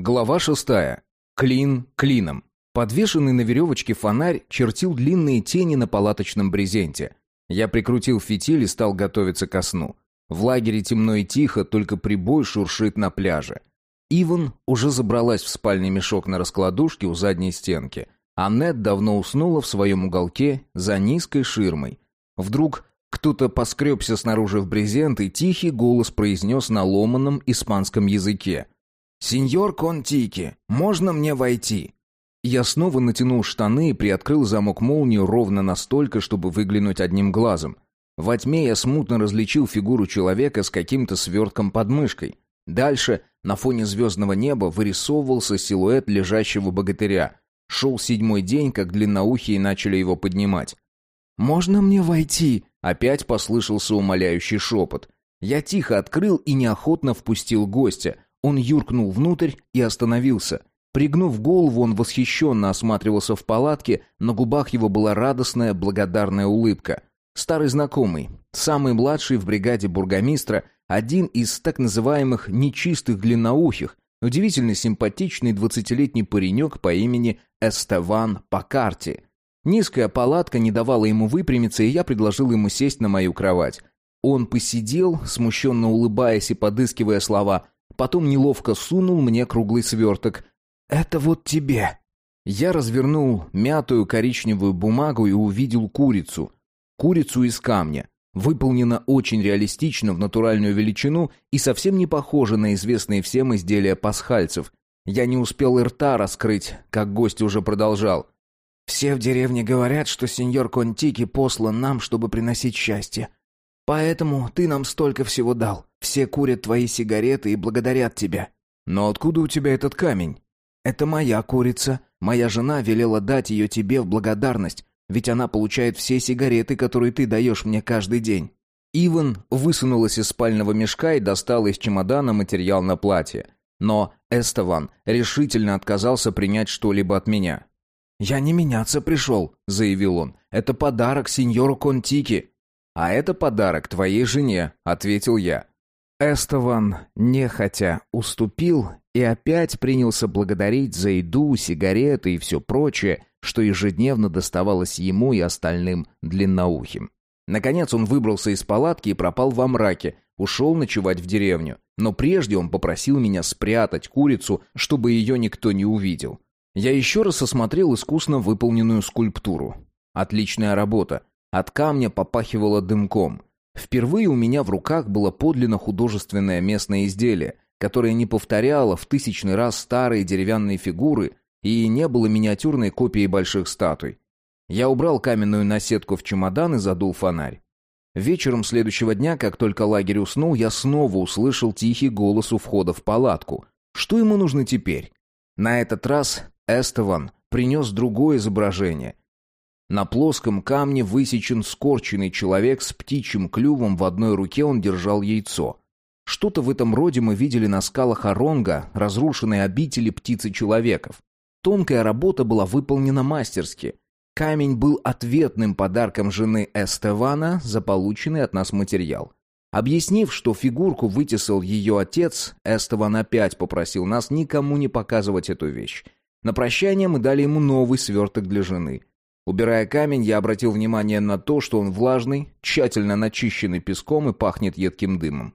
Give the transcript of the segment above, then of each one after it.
Глава шестая. Клин клином. Подвешенный на веревочке фонарь чертил длинные тени на палаточном брезенте. Я прикрутил фитиль и стал готовиться ко сну. В лагере темно и тихо, только прибой шуршит на пляже. Иван уже забралась в спальный мешок на раскладушке у задней стенки. А Нед давно уснула в своем уголке за низкой ширмой. Вдруг кто-то поскребся снаружи в брезент, и тихий голос произнес на ломаном испанском языке — «Сеньор Контики, можно мне войти?» Я снова натянул штаны и приоткрыл замок молнию ровно настолько, чтобы выглянуть одним глазом. Во тьме я смутно различил фигуру человека с каким-то свертком под мышкой. Дальше, на фоне звездного неба, вырисовывался силуэт лежащего богатыря. Шел седьмой день, как длинноухие начали его поднимать. «Можно мне войти?» Опять послышался умоляющий шепот. Я тихо открыл и неохотно впустил гостя — он юркнул внутрь и остановился. Пригнув голову, он восхищенно осматривался в палатке, на губах его была радостная, благодарная улыбка. Старый знакомый, самый младший в бригаде бургомистра, один из так называемых «нечистых длинноухих», удивительно симпатичный двадцатилетний паренек по имени Эстеван Покарти. Низкая палатка не давала ему выпрямиться, и я предложил ему сесть на мою кровать. Он посидел, смущенно улыбаясь и подыскивая слова – потом неловко сунул мне круглый сверток. «Это вот тебе». Я развернул мятую коричневую бумагу и увидел курицу. Курицу из камня. Выполнена очень реалистично в натуральную величину и совсем не похожа на известные всем изделия пасхальцев. Я не успел и рта раскрыть, как гость уже продолжал. «Все в деревне говорят, что сеньор Контики послан нам, чтобы приносить счастье. Поэтому ты нам столько всего дал. Все курят твои сигареты и благодарят тебя. Но откуда у тебя этот камень? Это моя курица. Моя жена велела дать ее тебе в благодарность, ведь она получает все сигареты, которые ты даешь мне каждый день. Иван высунулась из спального мешка и достала из чемодана материал на платье. Но Эстован решительно отказался принять что-либо от меня. «Я не меняться пришел», — заявил он. «Это подарок сеньору Контики». «А это подарок твоей жене», — ответил я. Эстован нехотя уступил и опять принялся благодарить за еду, сигареты и все прочее, что ежедневно доставалось ему и остальным длинноухим. Наконец он выбрался из палатки и пропал во мраке, ушел ночевать в деревню. Но прежде он попросил меня спрятать курицу, чтобы ее никто не увидел. Я еще раз осмотрел искусно выполненную скульптуру. Отличная работа. От камня попахивало дымком. Впервые у меня в руках было подлинно художественное местное изделие, которое не повторяло в тысячный раз старые деревянные фигуры и не было миниатюрной копией больших статуй. Я убрал каменную наседку в чемодан и задул фонарь. Вечером следующего дня, как только лагерь уснул, я снова услышал тихий голос у входа в палатку. Что ему нужно теперь? На этот раз Эстеван принес другое изображение, на плоском камне высечен скорченный человек с птичьим клювом, в одной руке он держал яйцо. Что-то в этом роде мы видели на скалах Оронга, разрушенной обители птицы-человеков. Тонкая работа была выполнена мастерски. Камень был ответным подарком жены Эстевана за полученный от нас материал. Объяснив, что фигурку вытесал ее отец, Эстеван опять попросил нас никому не показывать эту вещь. На прощание мы дали ему новый сверток для жены. Убирая камень, я обратил внимание на то, что он влажный, тщательно начищенный песком и пахнет едким дымом.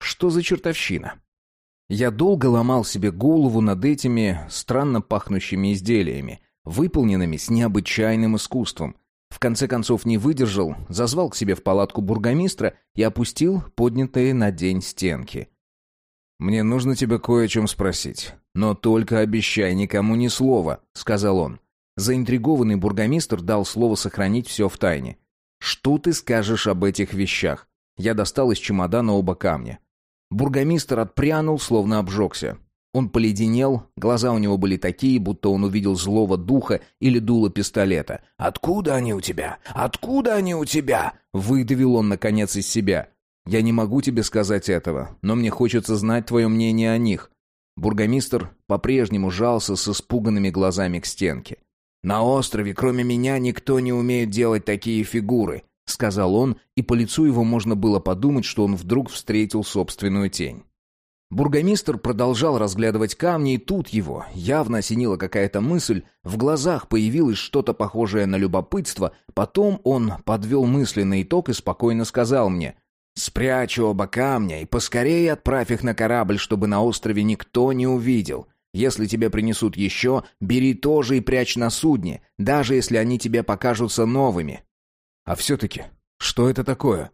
Что за чертовщина? Я долго ломал себе голову над этими странно пахнущими изделиями, выполненными с необычайным искусством. В конце концов не выдержал, зазвал к себе в палатку бургомистра и опустил поднятые на день стенки. «Мне нужно тебя кое о чем спросить, но только обещай никому ни слова», — сказал он. Заинтригованный бургомистр дал слово сохранить все в тайне. «Что ты скажешь об этих вещах?» Я достал из чемодана оба камня. Бургомистр отпрянул, словно обжегся. Он поледенел, глаза у него были такие, будто он увидел злого духа или дуло пистолета. «Откуда они у тебя? Откуда они у тебя?» Выдавил он, наконец, из себя. «Я не могу тебе сказать этого, но мне хочется знать твое мнение о них». Бургомистр по-прежнему жался с испуганными глазами к стенке. «На острове, кроме меня, никто не умеет делать такие фигуры», — сказал он, и по лицу его можно было подумать, что он вдруг встретил собственную тень. Бургомистр продолжал разглядывать камни, и тут его явно осенила какая-то мысль, в глазах появилось что-то похожее на любопытство, потом он подвел мысленный итог и спокойно сказал мне «Спрячь оба камня и поскорее отправь их на корабль, чтобы на острове никто не увидел. Если тебе принесут еще, бери тоже и прячь на судне, даже если они тебе покажутся новыми». «А все-таки, что это такое?»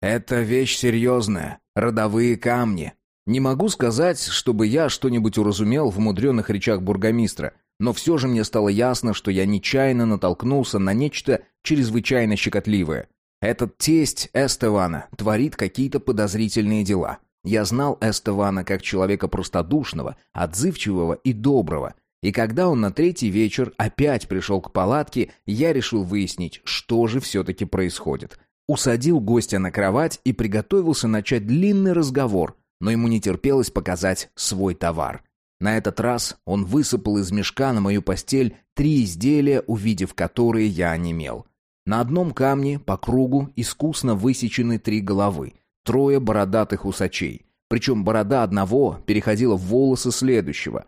«Это вещь серьезная, родовые камни», не могу сказать, чтобы я что-нибудь уразумел в мудреных речах бургомистра, но все же мне стало ясно, что я нечаянно натолкнулся на нечто чрезвычайно щекотливое. Этот тесть Эстевана творит какие-то подозрительные дела. Я знал Эстевана как человека простодушного, отзывчивого и доброго, и когда он на третий вечер опять пришел к палатке, я решил выяснить, что же все-таки происходит. Усадил гостя на кровать и приготовился начать длинный разговор – но ему не терпелось показать свой товар. На этот раз он высыпал из мешка на мою постель три изделия, увидев которые я онемел. На одном камне по кругу искусно высечены три головы, трое бородатых усачей. Причем борода одного переходила в волосы следующего.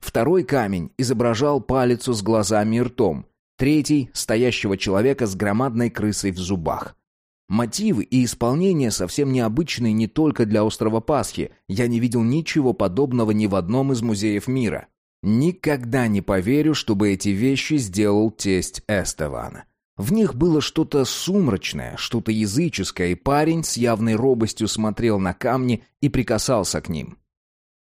Второй камень изображал палицу с глазами и ртом. Третий — стоящего человека с громадной крысой в зубах. Мотивы и исполнение совсем необычные не только для острова Пасхи. Я не видел ничего подобного ни в одном из музеев мира. Никогда не поверю, чтобы эти вещи сделал тесть Эстевана. В них было что-то сумрачное, что-то языческое, и парень с явной робостью смотрел на камни и прикасался к ним.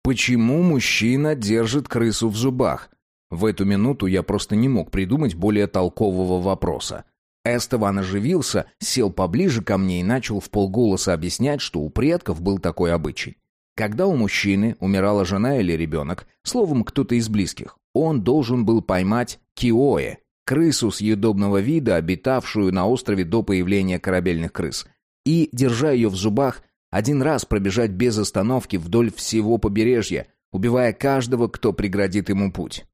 Почему мужчина держит крысу в зубах? В эту минуту я просто не мог придумать более толкового вопроса. Эстеван оживился, сел поближе ко мне и начал в полголоса объяснять, что у предков был такой обычай. Когда у мужчины умирала жена или ребенок, словом, кто-то из близких, он должен был поймать киоэ, крысу съедобного вида, обитавшую на острове до появления корабельных крыс, и, держа ее в зубах, один раз пробежать без остановки вдоль всего побережья, убивая каждого, кто преградит ему путь.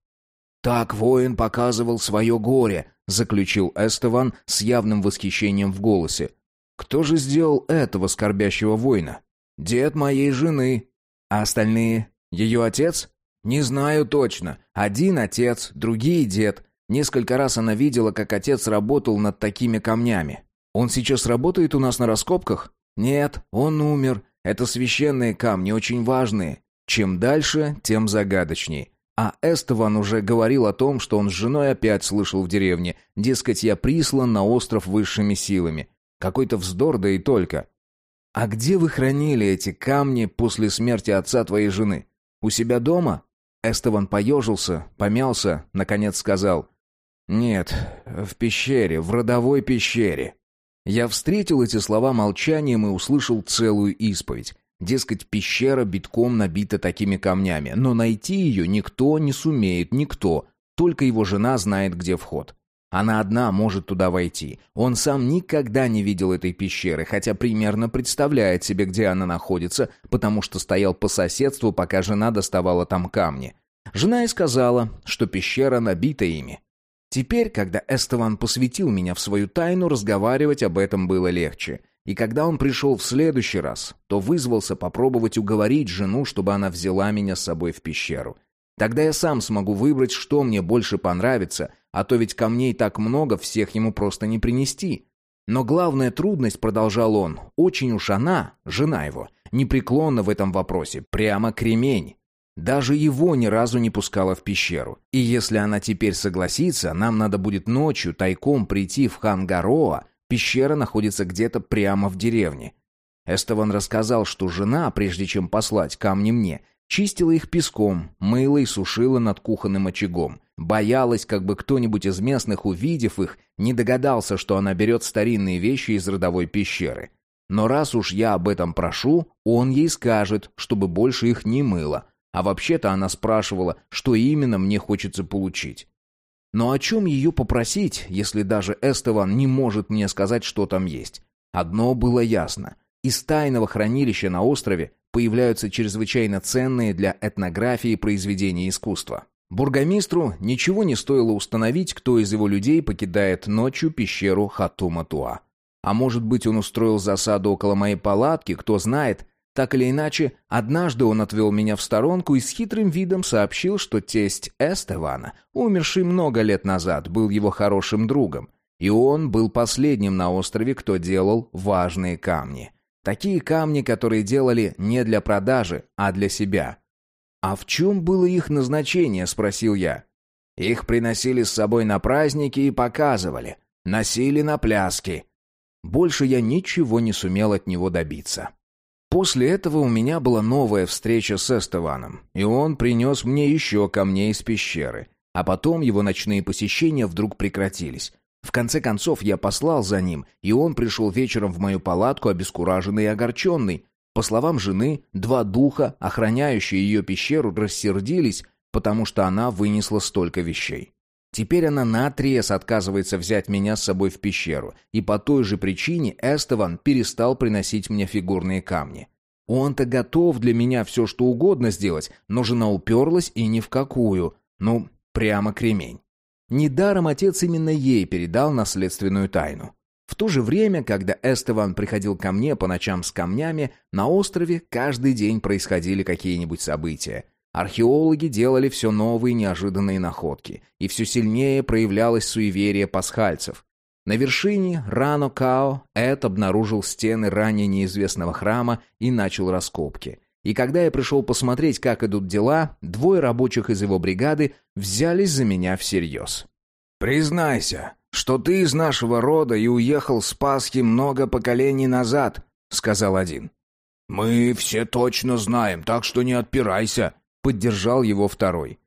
Так воин показывал свое горе, заключил Эстеван с явным восхищением в голосе. Кто же сделал этого скорбящего воина? Дед моей жены. А остальные? Ее отец? Не знаю точно. Один отец, другие дед. Несколько раз она видела, как отец работал над такими камнями. Он сейчас работает у нас на раскопках? Нет, он умер. Это священные камни, очень важные. Чем дальше, тем загадочнее. А Эстован уже говорил о том, что он с женой опять слышал в деревне. Дескать, я прислан на остров высшими силами. Какой-то вздор, да и только. «А где вы хранили эти камни после смерти отца твоей жены? У себя дома?» Эстован поежился, помялся, наконец сказал. «Нет, в пещере, в родовой пещере». Я встретил эти слова молчанием и услышал целую исповедь. Дескать, пещера битком набита такими камнями, но найти ее никто не сумеет, никто. Только его жена знает, где вход. Она одна может туда войти. Он сам никогда не видел этой пещеры, хотя примерно представляет себе, где она находится, потому что стоял по соседству, пока жена доставала там камни. Жена и сказала, что пещера набита ими. Теперь, когда Эстеван посвятил меня в свою тайну, разговаривать об этом было легче. И когда он пришел в следующий раз, то вызвался попробовать уговорить жену, чтобы она взяла меня с собой в пещеру. Тогда я сам смогу выбрать, что мне больше понравится, а то ведь камней так много, всех ему просто не принести. Но главная трудность, продолжал он, очень уж она, жена его, непреклонна в этом вопросе, прямо кремень. Даже его ни разу не пускала в пещеру. И если она теперь согласится, нам надо будет ночью тайком прийти в Хангароа, Пещера находится где-то прямо в деревне. Эстеван рассказал, что жена, прежде чем послать камни мне, чистила их песком, мыла и сушила над кухонным очагом. Боялась, как бы кто-нибудь из местных, увидев их, не догадался, что она берет старинные вещи из родовой пещеры. Но раз уж я об этом прошу, он ей скажет, чтобы больше их не мыла. А вообще-то она спрашивала, что именно мне хочется получить. Но о чем ее попросить, если даже Эстеван не может мне сказать, что там есть? Одно было ясно. Из тайного хранилища на острове появляются чрезвычайно ценные для этнографии произведения искусства. Бургомистру ничего не стоило установить, кто из его людей покидает ночью пещеру Хатума-Туа. А может быть, он устроил засаду около моей палатки, кто знает. Так или иначе, однажды он отвел меня в сторонку и с хитрым видом сообщил, что тесть Эстевана, умерший много лет назад, был его хорошим другом, и он был последним на острове, кто делал важные камни. Такие камни, которые делали не для продажи, а для себя. «А в чем было их назначение?» – спросил я. «Их приносили с собой на праздники и показывали. Носили на пляски». Больше я ничего не сумел от него добиться. После этого у меня была новая встреча с Эстеваном, и он принес мне еще камней из пещеры. А потом его ночные посещения вдруг прекратились. В конце концов я послал за ним, и он пришел вечером в мою палатку обескураженный и огорченный. По словам жены, два духа, охраняющие ее пещеру, рассердились, потому что она вынесла столько вещей. Теперь она наотрез отказывается взять меня с собой в пещеру, и по той же причине Эстеван перестал приносить мне фигурные камни. Он-то готов для меня все что угодно сделать, но жена уперлась и ни в какую. Ну, прямо кремень. Недаром отец именно ей передал наследственную тайну. В то же время, когда Эстеван приходил ко мне по ночам с камнями, на острове каждый день происходили какие-нибудь события. Археологи делали все новые неожиданные находки, и все сильнее проявлялось суеверие пасхальцев. На вершине Рано-Као Эд обнаружил стены ранее неизвестного храма и начал раскопки. И когда я пришел посмотреть, как идут дела, двое рабочих из его бригады взялись за меня всерьез. «Признайся, что ты из нашего рода и уехал с Пасхи много поколений назад», — сказал один. «Мы все точно знаем, так что не отпирайся», Поддержал его второй.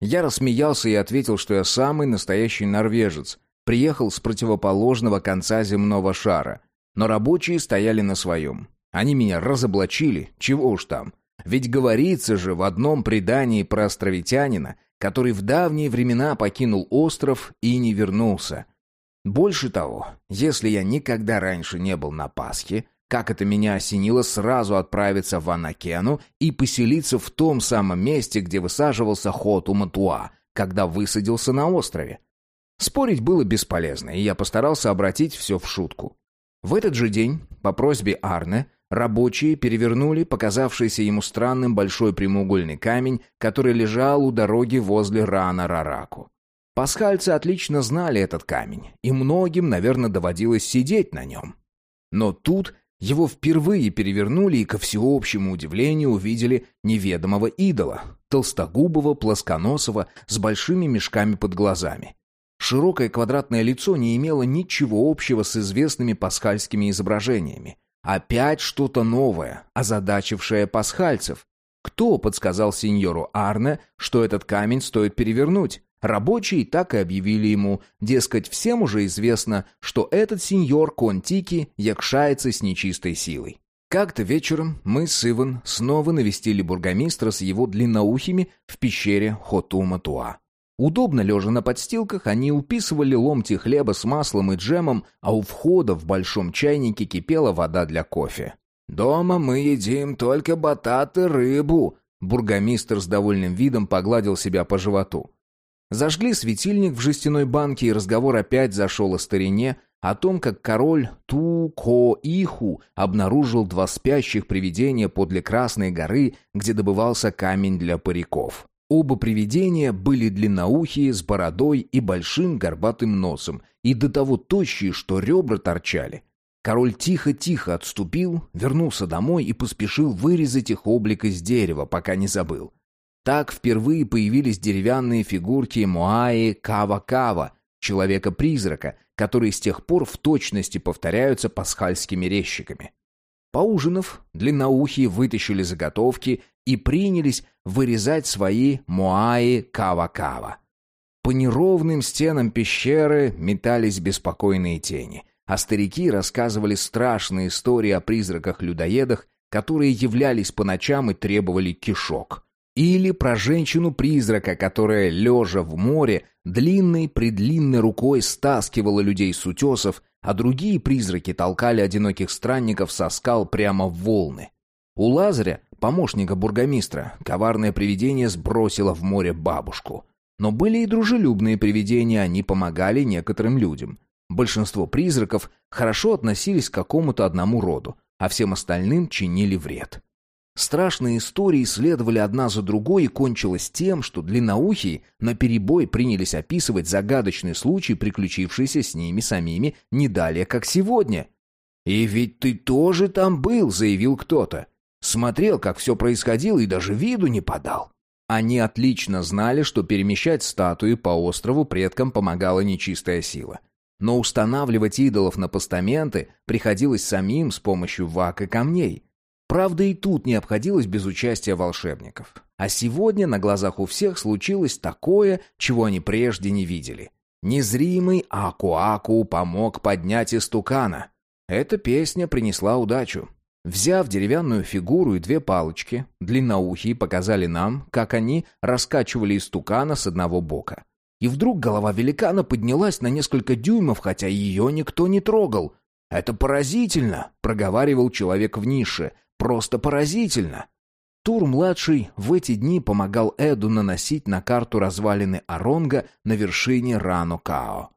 Я рассмеялся и ответил, что я самый настоящий норвежец. Приехал с противоположного конца земного шара. Но рабочие стояли на своем. Они меня разоблачили, чего уж там. Ведь говорится же в одном предании про островитянина, который в давние времена покинул остров и не вернулся. Больше того, если я никогда раньше не был на Пасхе, как это меня осенило сразу отправиться в Анакену и поселиться в том самом месте, где высаживался Хоту Матуа, когда высадился на острове. Спорить было бесполезно, и я постарался обратить все в шутку. В этот же день, по просьбе Арне, рабочие перевернули показавшийся ему странным большой прямоугольный камень, который лежал у дороги возле Рана Рараку. Пасхальцы отлично знали этот камень, и многим, наверное, доводилось сидеть на нем. Но тут его впервые перевернули и, ко всеобщему удивлению, увидели неведомого идола, толстогубого, плосконосого, с большими мешками под глазами. Широкое квадратное лицо не имело ничего общего с известными пасхальскими изображениями. Опять что-то новое, озадачившее пасхальцев. Кто подсказал сеньору Арне, что этот камень стоит перевернуть? Рабочие так и объявили ему, дескать, всем уже известно, что этот сеньор Контики якшается с нечистой силой. Как-то вечером мы с Иван снова навестили бургомистра с его длинноухими в пещере Хотума-Туа. Удобно лежа на подстилках, они уписывали ломти хлеба с маслом и джемом, а у входа в большом чайнике кипела вода для кофе. «Дома мы едим только батат и рыбу», бургомистр с довольным видом погладил себя по животу. Зажгли светильник в жестяной банке, и разговор опять зашел о старине, о том, как король Ту-Ко-Иху обнаружил два спящих привидения подле Красной горы, где добывался камень для париков. Оба привидения были длинноухие, с бородой и большим горбатым носом, и до того тощие, что ребра торчали. Король тихо-тихо отступил, вернулся домой и поспешил вырезать их облик из дерева, пока не забыл. Так впервые появились деревянные фигурки Моаи Кава-Кава, человека-призрака, которые с тех пор в точности повторяются пасхальскими резчиками. Поужинав, длинноухие вытащили заготовки и принялись вырезать свои Моаи Кава-Кава. По неровным стенам пещеры метались беспокойные тени, а старики рассказывали страшные истории о призраках-людоедах, которые являлись по ночам и требовали кишок. Или про женщину-призрака, которая, лежа в море, длинной-предлинной рукой стаскивала людей с утесов, а другие призраки толкали одиноких странников со скал прямо в волны. У Лазаря, помощника бургомистра, коварное привидение сбросило в море бабушку. Но были и дружелюбные привидения, они помогали некоторым людям. Большинство призраков хорошо относились к какому-то одному роду, а всем остальным чинили вред. Страшные истории следовали одна за другой и кончилось тем, что длинноухие наперебой принялись описывать загадочный случай, приключившийся с ними самими не далее, как сегодня. «И ведь ты тоже там был», — заявил кто-то. Смотрел, как все происходило, и даже виду не подал. Они отлично знали, что перемещать статуи по острову предкам помогала нечистая сила. Но устанавливать идолов на постаменты приходилось самим с помощью вак и камней. Правда, и тут не обходилось без участия волшебников. А сегодня на глазах у всех случилось такое, чего они прежде не видели. Незримый Аку-Аку помог поднять истукана. Эта песня принесла удачу. Взяв деревянную фигуру и две палочки, длинноухие показали нам, как они раскачивали истукана с одного бока. И вдруг голова великана поднялась на несколько дюймов, хотя ее никто не трогал. «Это поразительно!» — проговаривал человек в нише. «Просто поразительно!» Тур-младший в эти дни помогал Эду наносить на карту развалины Аронга на вершине Рано-Као.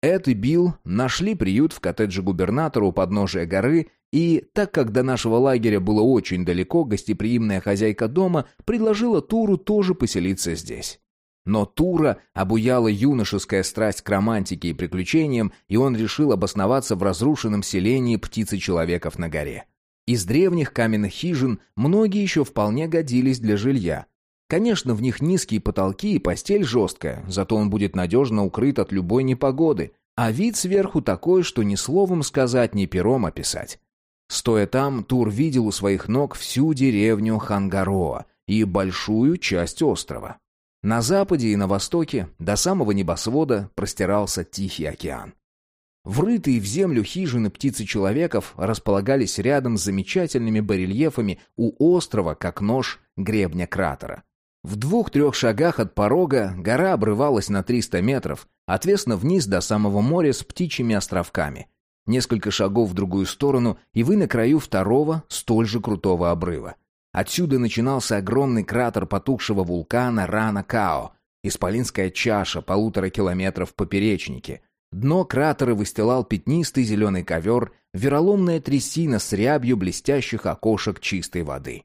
Эд и Билл нашли приют в коттедже губернатора у подножия горы, и, так как до нашего лагеря было очень далеко, гостеприимная хозяйка дома предложила Туру тоже поселиться здесь. Но Тура обуяла юношеская страсть к романтике и приключениям, и он решил обосноваться в разрушенном селении птицы-человеков на горе. Из древних каменных хижин многие еще вполне годились для жилья. Конечно, в них низкие потолки и постель жесткая, зато он будет надежно укрыт от любой непогоды, а вид сверху такой, что ни словом сказать, ни пером описать. Стоя там, Тур видел у своих ног всю деревню Хангароа и большую часть острова. На западе и на востоке до самого небосвода простирался Тихий океан. Врытые в землю хижины птицы-человеков располагались рядом с замечательными барельефами у острова, как нож гребня кратера. В двух-трех шагах от порога гора обрывалась на 300 метров, отвесно вниз до самого моря с птичьими островками. Несколько шагов в другую сторону, и вы на краю второго, столь же крутого обрыва. Отсюда начинался огромный кратер потухшего вулкана Рана-Као, исполинская чаша полутора километров в поперечнике. Дно кратера выстилал пятнистый зеленый ковер, вероломная трясина с рябью блестящих окошек чистой воды.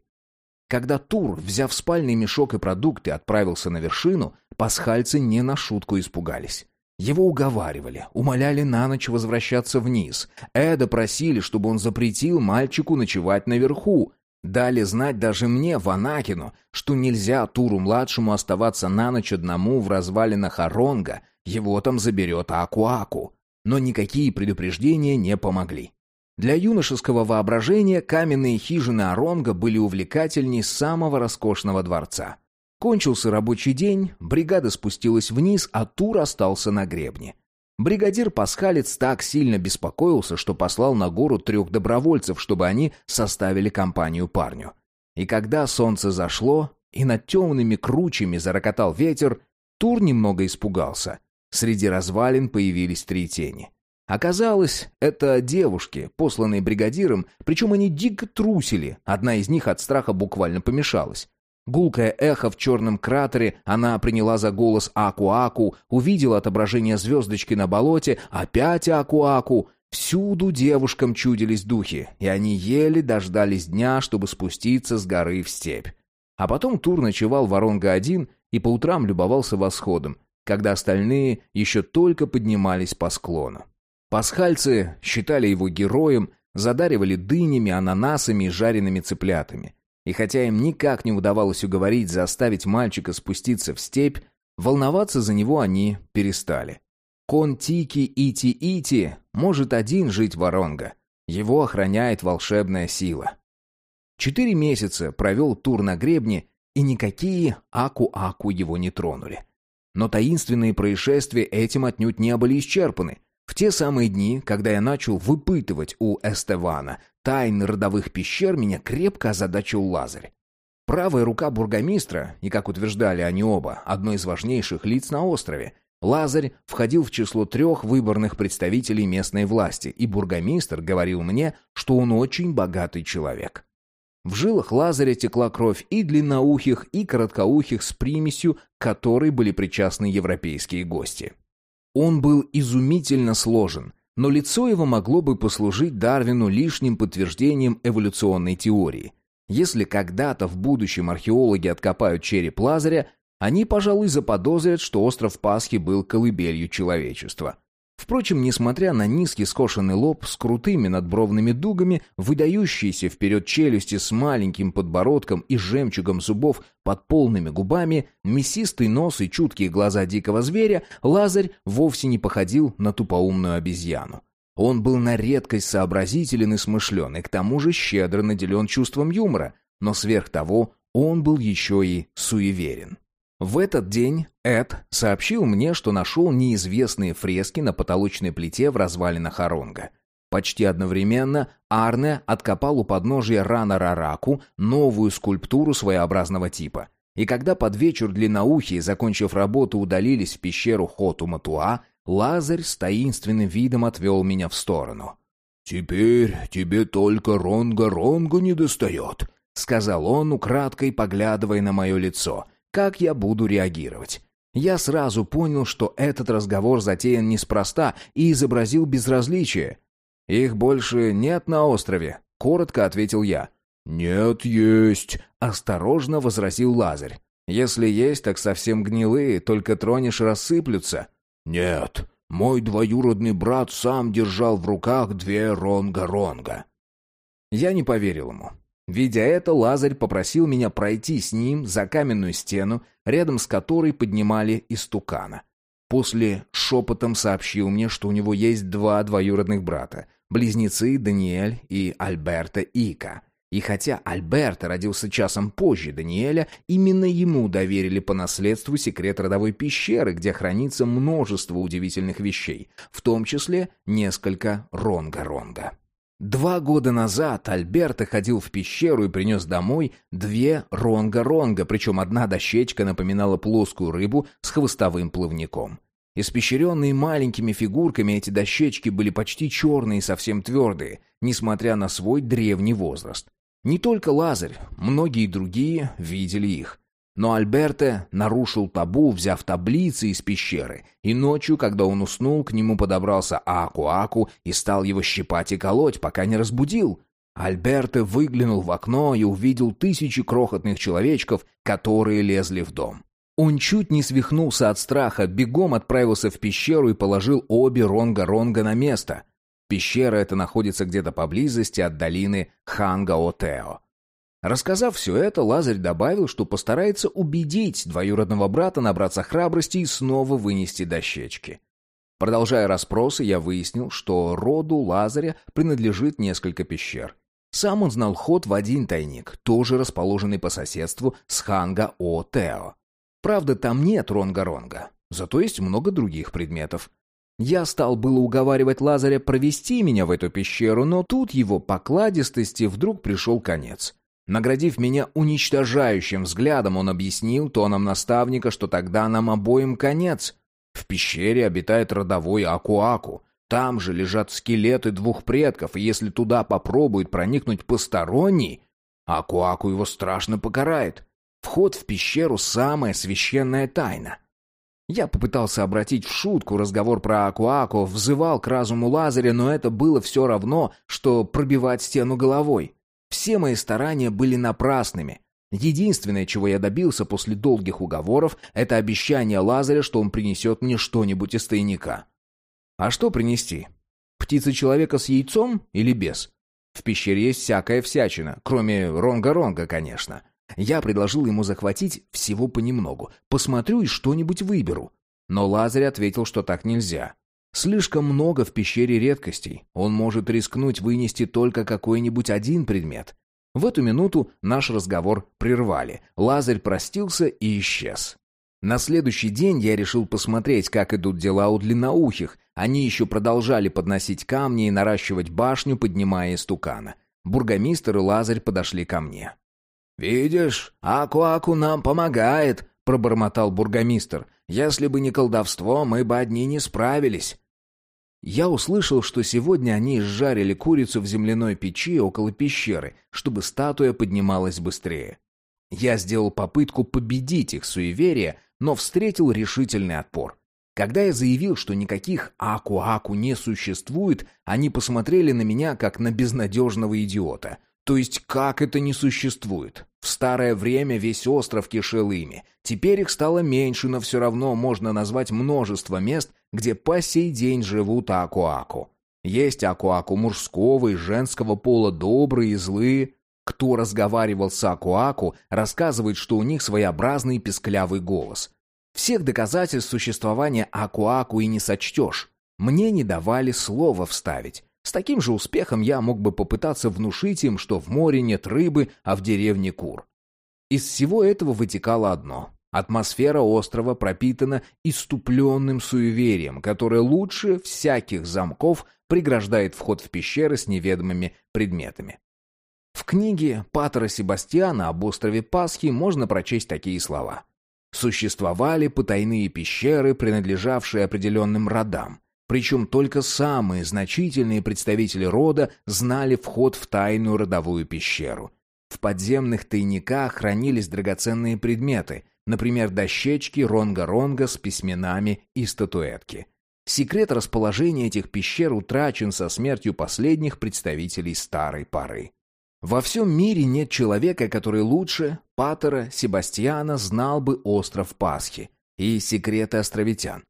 Когда Тур, взяв спальный мешок и продукты, отправился на вершину, пасхальцы не на шутку испугались. Его уговаривали, умоляли на ночь возвращаться вниз. Эда просили, чтобы он запретил мальчику ночевать наверху, Дали знать даже мне, Ванакину, что нельзя Туру-младшему оставаться на ночь одному в развалинах Аронга, его там заберет Акуаку. Но никакие предупреждения не помогли. Для юношеского воображения каменные хижины Аронга были увлекательней самого роскошного дворца. Кончился рабочий день, бригада спустилась вниз, а Тур остался на гребне. Бригадир Пасхалец так сильно беспокоился, что послал на гору трех добровольцев, чтобы они составили компанию парню. И когда солнце зашло, и над темными кручами зарокотал ветер, Тур немного испугался. Среди развалин появились три тени. Оказалось, это девушки, посланные бригадиром, причем они дико трусили, одна из них от страха буквально помешалась. Гулкое эхо в черном кратере она приняла за голос Аку-Аку, увидела отображение звездочки на болоте, опять Аку-Аку. Всюду девушкам чудились духи, и они еле дождались дня, чтобы спуститься с горы в степь. А потом Тур ночевал Воронга-1 и по утрам любовался восходом, когда остальные еще только поднимались по склону. Пасхальцы считали его героем, задаривали дынями, ананасами и жареными цыплятами. И хотя им никак не удавалось уговорить заставить мальчика спуститься в степь, волноваться за него они перестали. Кон Тики Ити Ити может один жить в Оронго. Его охраняет волшебная сила. Четыре месяца провел тур на гребне, и никакие Аку-Аку его не тронули. Но таинственные происшествия этим отнюдь не были исчерпаны. В те самые дни, когда я начал выпытывать у Эстевана тайны родовых пещер, меня крепко озадачил Лазарь. Правая рука бургомистра, и, как утверждали они оба, одно из важнейших лиц на острове, Лазарь входил в число трех выборных представителей местной власти, и бургомистр говорил мне, что он очень богатый человек. В жилах Лазаря текла кровь и длинноухих, и короткоухих с примесью, к которой были причастны европейские гости. Он был изумительно сложен, но лицо его могло бы послужить Дарвину лишним подтверждением эволюционной теории. Если когда-то в будущем археологи откопают череп Лазаря, они, пожалуй, заподозрят, что остров Пасхи был колыбелью человечества. Впрочем, несмотря на низкий скошенный лоб с крутыми надбровными дугами, выдающиеся вперед челюсти с маленьким подбородком и жемчугом зубов под полными губами, мясистый нос и чуткие глаза дикого зверя, Лазарь вовсе не походил на тупоумную обезьяну. Он был на редкость сообразителен и смышлен, и к тому же щедро наделен чувством юмора, но сверх того он был еще и суеверен. В этот день Эд сообщил мне, что нашел неизвестные фрески на потолочной плите в развалинах Оронга. Почти одновременно Арне откопал у подножия Рана Рараку новую скульптуру своеобразного типа. И когда под вечер длинноухие, закончив работу, удалились в пещеру Хоту-Матуа, Лазарь с таинственным видом отвел меня в сторону. «Теперь тебе только Ронга-Ронга не достает», — сказал он, украдкой поглядывая на мое лицо — как я буду реагировать. Я сразу понял, что этот разговор затеян неспроста и изобразил безразличие. «Их больше нет на острове», — коротко ответил я. «Нет, есть», — осторожно возразил Лазарь. «Если есть, так совсем гнилые, только тронешь рассыплются». «Нет, мой двоюродный брат сам держал в руках две ронга-ронга». Я не поверил ему. Видя это, Лазарь попросил меня пройти с ним за каменную стену, рядом с которой поднимали истукана. После шепотом сообщил мне, что у него есть два двоюродных брата, близнецы Даниэль и Альберта Ика. И хотя Альберта родился часом позже Даниэля, именно ему доверили по наследству секрет родовой пещеры, где хранится множество удивительных вещей, в том числе несколько ронга-ронга. Два года назад Альберто ходил в пещеру и принес домой две ронга-ронга, причем одна дощечка напоминала плоскую рыбу с хвостовым плавником. Испещренные маленькими фигурками эти дощечки были почти черные и совсем твердые, несмотря на свой древний возраст. Не только Лазарь, многие другие видели их. Но Альберте нарушил табу, взяв таблицы из пещеры, и ночью, когда он уснул, к нему подобрался Аку-Аку и стал его щипать и колоть, пока не разбудил. Альберте выглянул в окно и увидел тысячи крохотных человечков, которые лезли в дом. Он чуть не свихнулся от страха, бегом отправился в пещеру и положил обе ронга-ронга на место. Пещера эта находится где-то поблизости от долины Ханга-Отео. Рассказав все это, Лазарь добавил, что постарается убедить двоюродного брата набраться храбрости и снова вынести дощечки. Продолжая расспросы, я выяснил, что роду Лазаря принадлежит несколько пещер. Сам он знал ход в один тайник, тоже расположенный по соседству с Ханга-О-Тео. Правда, там нет Ронга-Ронга, зато есть много других предметов. Я стал было уговаривать Лазаря провести меня в эту пещеру, но тут его покладистости вдруг пришел конец. Наградив меня уничтожающим взглядом, он объяснил тоном наставника, что тогда нам обоим конец. В пещере обитает родовой Акуаку. Там же лежат скелеты двух предков, и если туда попробует проникнуть посторонний, Акуаку его страшно покарает. Вход в пещеру — самая священная тайна. Я попытался обратить в шутку разговор про Акуаку, взывал к разуму Лазаря, но это было все равно, что пробивать стену головой. Все мои старания были напрасными. Единственное, чего я добился после долгих уговоров, это обещание Лазаря, что он принесет мне что-нибудь из тайника. А что принести? Птица-человека с яйцом или без? В пещере есть всякая всячина, кроме ронга-ронга, конечно. Я предложил ему захватить всего понемногу. Посмотрю и что-нибудь выберу. Но Лазарь ответил, что так нельзя. Слишком много в пещере редкостей. Он может рискнуть вынести только какой-нибудь один предмет. В эту минуту наш разговор прервали. Лазарь простился и исчез. На следующий день я решил посмотреть, как идут дела у длинноухих. Они еще продолжали подносить камни и наращивать башню, поднимая истукана. Бургомистр и Лазарь подошли ко мне. «Видишь, Аку-Аку нам помогает», — пробормотал бургомистр. «Если бы не колдовство, мы бы одни не справились». Я услышал, что сегодня они сжарили курицу в земляной печи около пещеры, чтобы статуя поднималась быстрее. Я сделал попытку победить их суеверие, но встретил решительный отпор. Когда я заявил, что никаких Аку-Аку не существует, они посмотрели на меня, как на безнадежного идиота. То есть как это не существует? В старое время весь остров кишел ими. Теперь их стало меньше, но все равно можно назвать множество мест, где по сей день живут акуаку. Есть акуаку мужского и женского пола, добрые и злые. Кто разговаривал с акуаку, рассказывает, что у них своеобразный песклявый голос. Всех доказательств существования акуаку и не сочтешь. Мне не давали слова вставить. С таким же успехом я мог бы попытаться внушить им, что в море нет рыбы, а в деревне кур. Из всего этого вытекало одно. Атмосфера острова пропитана иступленным суеверием, которое лучше всяких замков преграждает вход в пещеры с неведомыми предметами. В книге Патера Себастьяна об острове Пасхи можно прочесть такие слова. Существовали потайные пещеры, принадлежавшие определенным родам. Причем только самые значительные представители рода знали вход в тайную родовую пещеру. В подземных тайниках хранились драгоценные предметы, например, дощечки ронга-ронга с письменами и статуэтки. Секрет расположения этих пещер утрачен со смертью последних представителей старой поры. Во всем мире нет человека, который лучше Патера Себастьяна знал бы остров Пасхи и секреты островитян.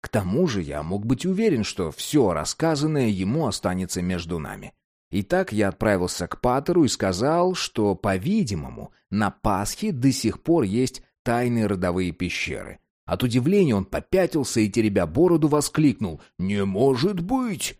К тому же я мог быть уверен, что все рассказанное ему останется между нами. Итак, я отправился к Патеру и сказал, что, по-видимому, на Пасхе до сих пор есть тайные родовые пещеры. От удивления он попятился и, теребя бороду, воскликнул «Не может быть!».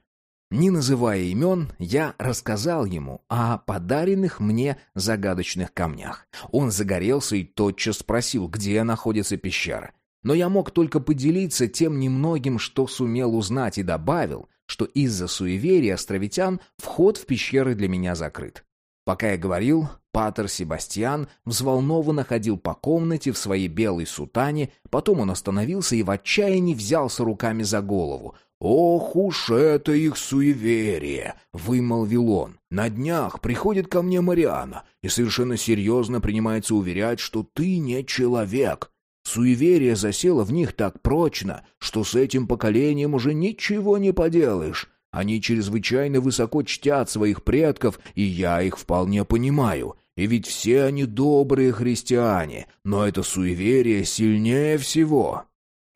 Не называя имен, я рассказал ему о подаренных мне загадочных камнях. Он загорелся и тотчас спросил, где находится пещера. Но я мог только поделиться тем немногим, что сумел узнать, и добавил, что из-за суеверия островитян вход в пещеры для меня закрыт. Пока я говорил, Патер Себастьян взволнованно ходил по комнате в своей белой сутане, потом он остановился и в отчаянии взялся руками за голову. «Ох уж это их суеверие!» — вымолвил он. «На днях приходит ко мне Мариана и совершенно серьезно принимается уверять, что ты не человек. Суеверие засело в них так прочно, что с этим поколением уже ничего не поделаешь. Они чрезвычайно высоко чтят своих предков, и я их вполне понимаю. И ведь все они добрые христиане, но это суеверие сильнее всего.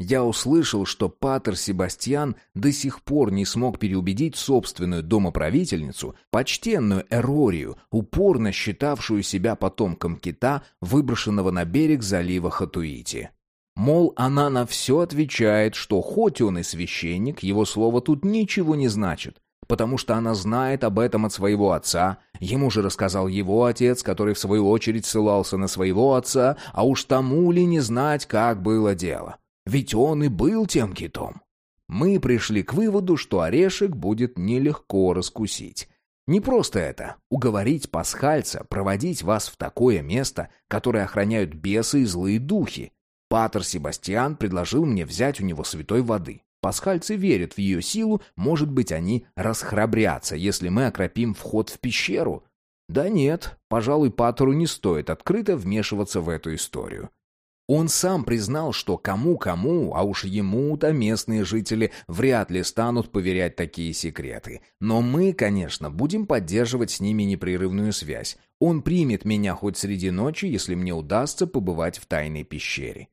Я услышал, что Патер Себастьян до сих пор не смог переубедить собственную домоправительницу, почтенную Эрорию, упорно считавшую себя потомком кита, выброшенного на берег залива Хатуити. Мол, она на все отвечает, что хоть он и священник, его слово тут ничего не значит, потому что она знает об этом от своего отца, ему же рассказал его отец, который в свою очередь ссылался на своего отца, а уж тому ли не знать, как было дело. Ведь он и был тем китом. Мы пришли к выводу, что орешек будет нелегко раскусить. Не просто это — уговорить пасхальца проводить вас в такое место, которое охраняют бесы и злые духи. Патер Себастьян предложил мне взять у него святой воды. Пасхальцы верят в ее силу, может быть, они расхрабрятся, если мы окропим вход в пещеру. Да нет, пожалуй, Патеру не стоит открыто вмешиваться в эту историю. Он сам признал, что кому-кому, а уж ему-то местные жители вряд ли станут поверять такие секреты. Но мы, конечно, будем поддерживать с ними непрерывную связь. Он примет меня хоть среди ночи, если мне удастся побывать в тайной пещере.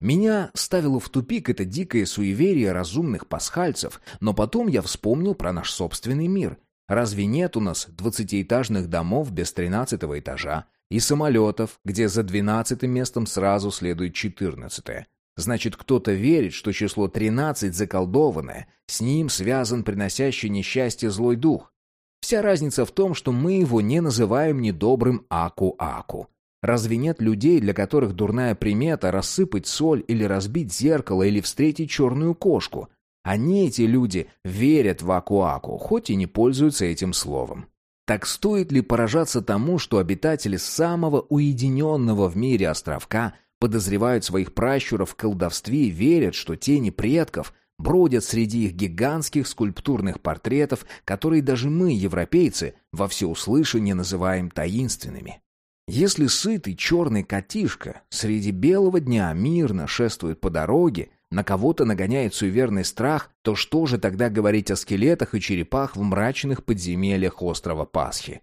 Меня ставило в тупик это дикое суеверие разумных пасхальцев, но потом я вспомнил про наш собственный мир. Разве нет у нас двадцатиэтажных домов без тринадцатого этажа, и самолетов, где за двенадцатым местом сразу следует четырнадцатое. Значит, кто-то верит, что число тринадцать заколдованное, с ним связан приносящий несчастье злой дух. Вся разница в том, что мы его не называем недобрым Аку-Аку. Разве нет людей, для которых дурная примета рассыпать соль или разбить зеркало или встретить черную кошку? Они, эти люди, верят в Аку-Аку, хоть и не пользуются этим словом. Так стоит ли поражаться тому, что обитатели самого уединенного в мире островка подозревают своих пращуров в колдовстве и верят, что тени предков бродят среди их гигантских скульптурных портретов, которые даже мы, европейцы, во всеуслышание называем таинственными? Если сытый черный котишка среди белого дня мирно шествует по дороге, на кого-то нагоняет суеверный страх, то что же тогда говорить о скелетах и черепах в мрачных подземельях острова Пасхи?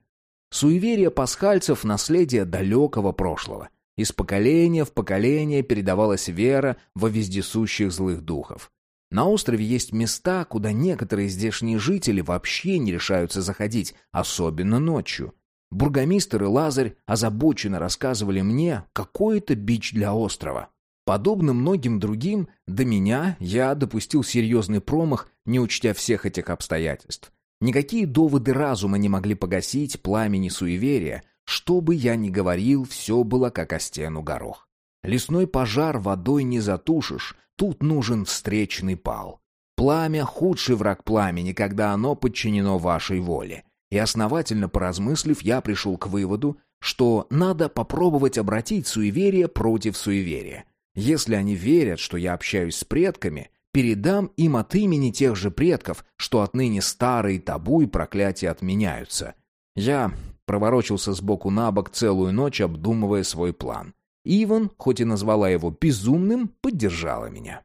Суеверие пасхальцев – наследие далекого прошлого. Из поколения в поколение передавалась вера во вездесущих злых духов. На острове есть места, куда некоторые здешние жители вообще не решаются заходить, особенно ночью. Бургомистр и Лазарь озабоченно рассказывали мне, какой это бич для острова. Подобно многим другим, до меня я допустил серьезный промах, не учтя всех этих обстоятельств. Никакие доводы разума не могли погасить пламени суеверия. Что бы я ни говорил, все было как о стену горох. Лесной пожар водой не затушишь, тут нужен встречный пал. Пламя — худший враг пламени, когда оно подчинено вашей воле. И основательно поразмыслив, я пришел к выводу, что надо попробовать обратить суеверие против суеверия. Если они верят, что я общаюсь с предками, передам им от имени тех же предков, что отныне старые табу и проклятия отменяются. Я проворочился сбоку на бок целую ночь, обдумывая свой план. Иван, хоть и назвала его безумным, поддержала меня.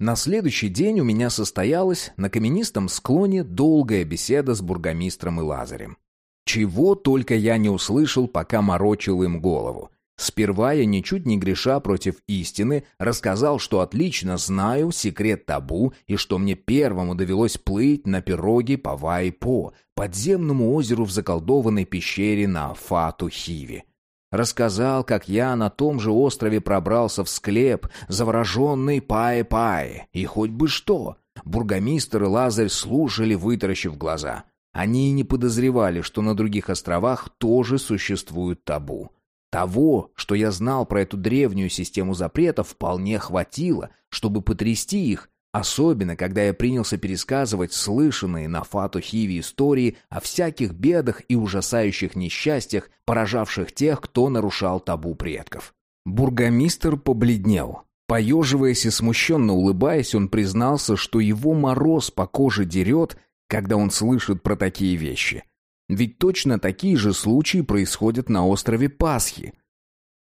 На следующий день у меня состоялась на каменистом склоне долгая беседа с бургомистром и Лазарем. Чего только я не услышал, пока морочил им голову. Сперва я, ничуть не греша против истины, рассказал, что отлично знаю секрет табу и что мне первому довелось плыть на пироге по Вайпо, подземному озеру в заколдованной пещере на Фату-Хиве. Рассказал, как я на том же острове пробрался в склеп, завороженный Пае-Пае, и хоть бы что. Бургомистр и Лазарь слушали, вытаращив глаза. Они и не подозревали, что на других островах тоже существует табу. Того, что я знал про эту древнюю систему запретов, вполне хватило, чтобы потрясти их, особенно когда я принялся пересказывать слышанные на Фату Хиви истории о всяких бедах и ужасающих несчастьях, поражавших тех, кто нарушал табу предков. Бургомистр побледнел. Поеживаясь и смущенно улыбаясь, он признался, что его мороз по коже дерет, когда он слышит про такие вещи. Ведь точно такие же случаи происходят на острове Пасхи.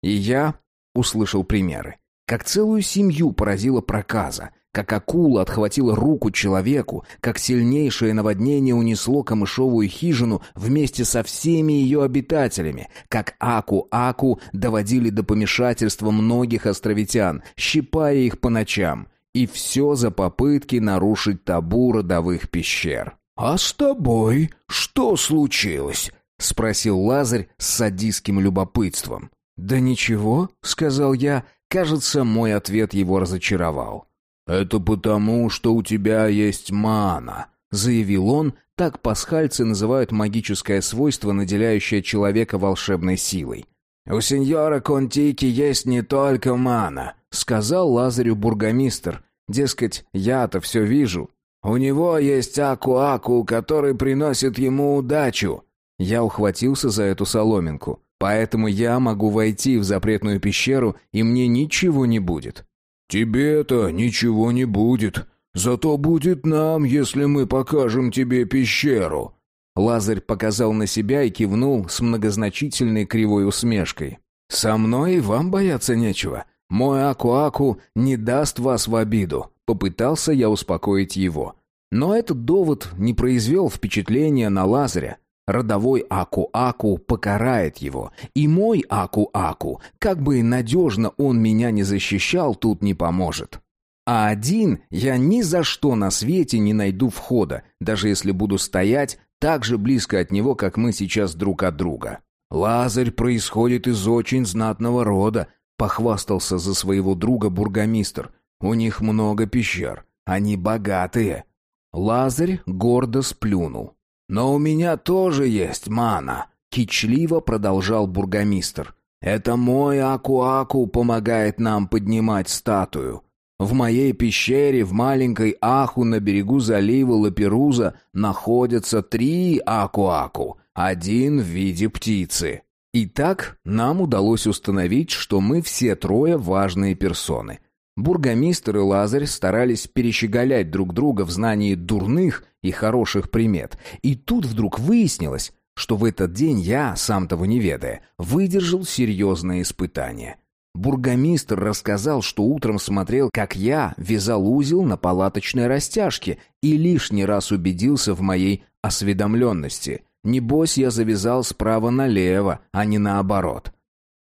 И я услышал примеры. Как целую семью поразила проказа, как акула отхватила руку человеку, как сильнейшее наводнение унесло камышовую хижину вместе со всеми ее обитателями, как Аку-Аку доводили до помешательства многих островитян, щипая их по ночам. И все за попытки нарушить табу родовых пещер. «А с тобой что случилось?» — спросил Лазарь с садистским любопытством. «Да ничего», — сказал я. Кажется, мой ответ его разочаровал. «Это потому, что у тебя есть мана», — заявил он. Так пасхальцы называют магическое свойство, наделяющее человека волшебной силой. «У сеньора Контики есть не только мана», — сказал Лазарю бургомистр. «Дескать, я-то все вижу». У него есть Аку-Аку, который приносит ему удачу. Я ухватился за эту соломинку. Поэтому я могу войти в запретную пещеру, и мне ничего не будет. Тебе-то ничего не будет. Зато будет нам, если мы покажем тебе пещеру. Лазарь показал на себя и кивнул с многозначительной кривой усмешкой. «Со мной вам бояться нечего. Мой Аку-Аку не даст вас в обиду. Попытался я успокоить его. Но этот довод не произвел впечатления на Лазаря. Родовой Аку-Аку покарает его, и мой Аку-Аку, как бы надежно он меня не защищал, тут не поможет. А один я ни за что на свете не найду входа, даже если буду стоять так же близко от него, как мы сейчас друг от друга. Лазарь происходит из очень знатного рода, похвастался за своего друга бургомистр. У них много пещер. Они богатые. Лазарь гордо сплюнул. «Но у меня тоже есть мана», — кичливо продолжал бургомистр. «Это мой Аку-Аку помогает нам поднимать статую. В моей пещере в маленькой Аху на берегу залива Лаперуза находятся три Аку-Аку, один в виде птицы». Итак, нам удалось установить, что мы все трое важные персоны — Бургомистр и Лазарь старались перещеголять друг друга в знании дурных и хороших примет. И тут вдруг выяснилось, что в этот день я, сам того не ведая, выдержал серьезное испытание. Бургомистр рассказал, что утром смотрел, как я вязал узел на палаточной растяжке и лишний раз убедился в моей осведомленности. Небось, я завязал справа налево, а не наоборот.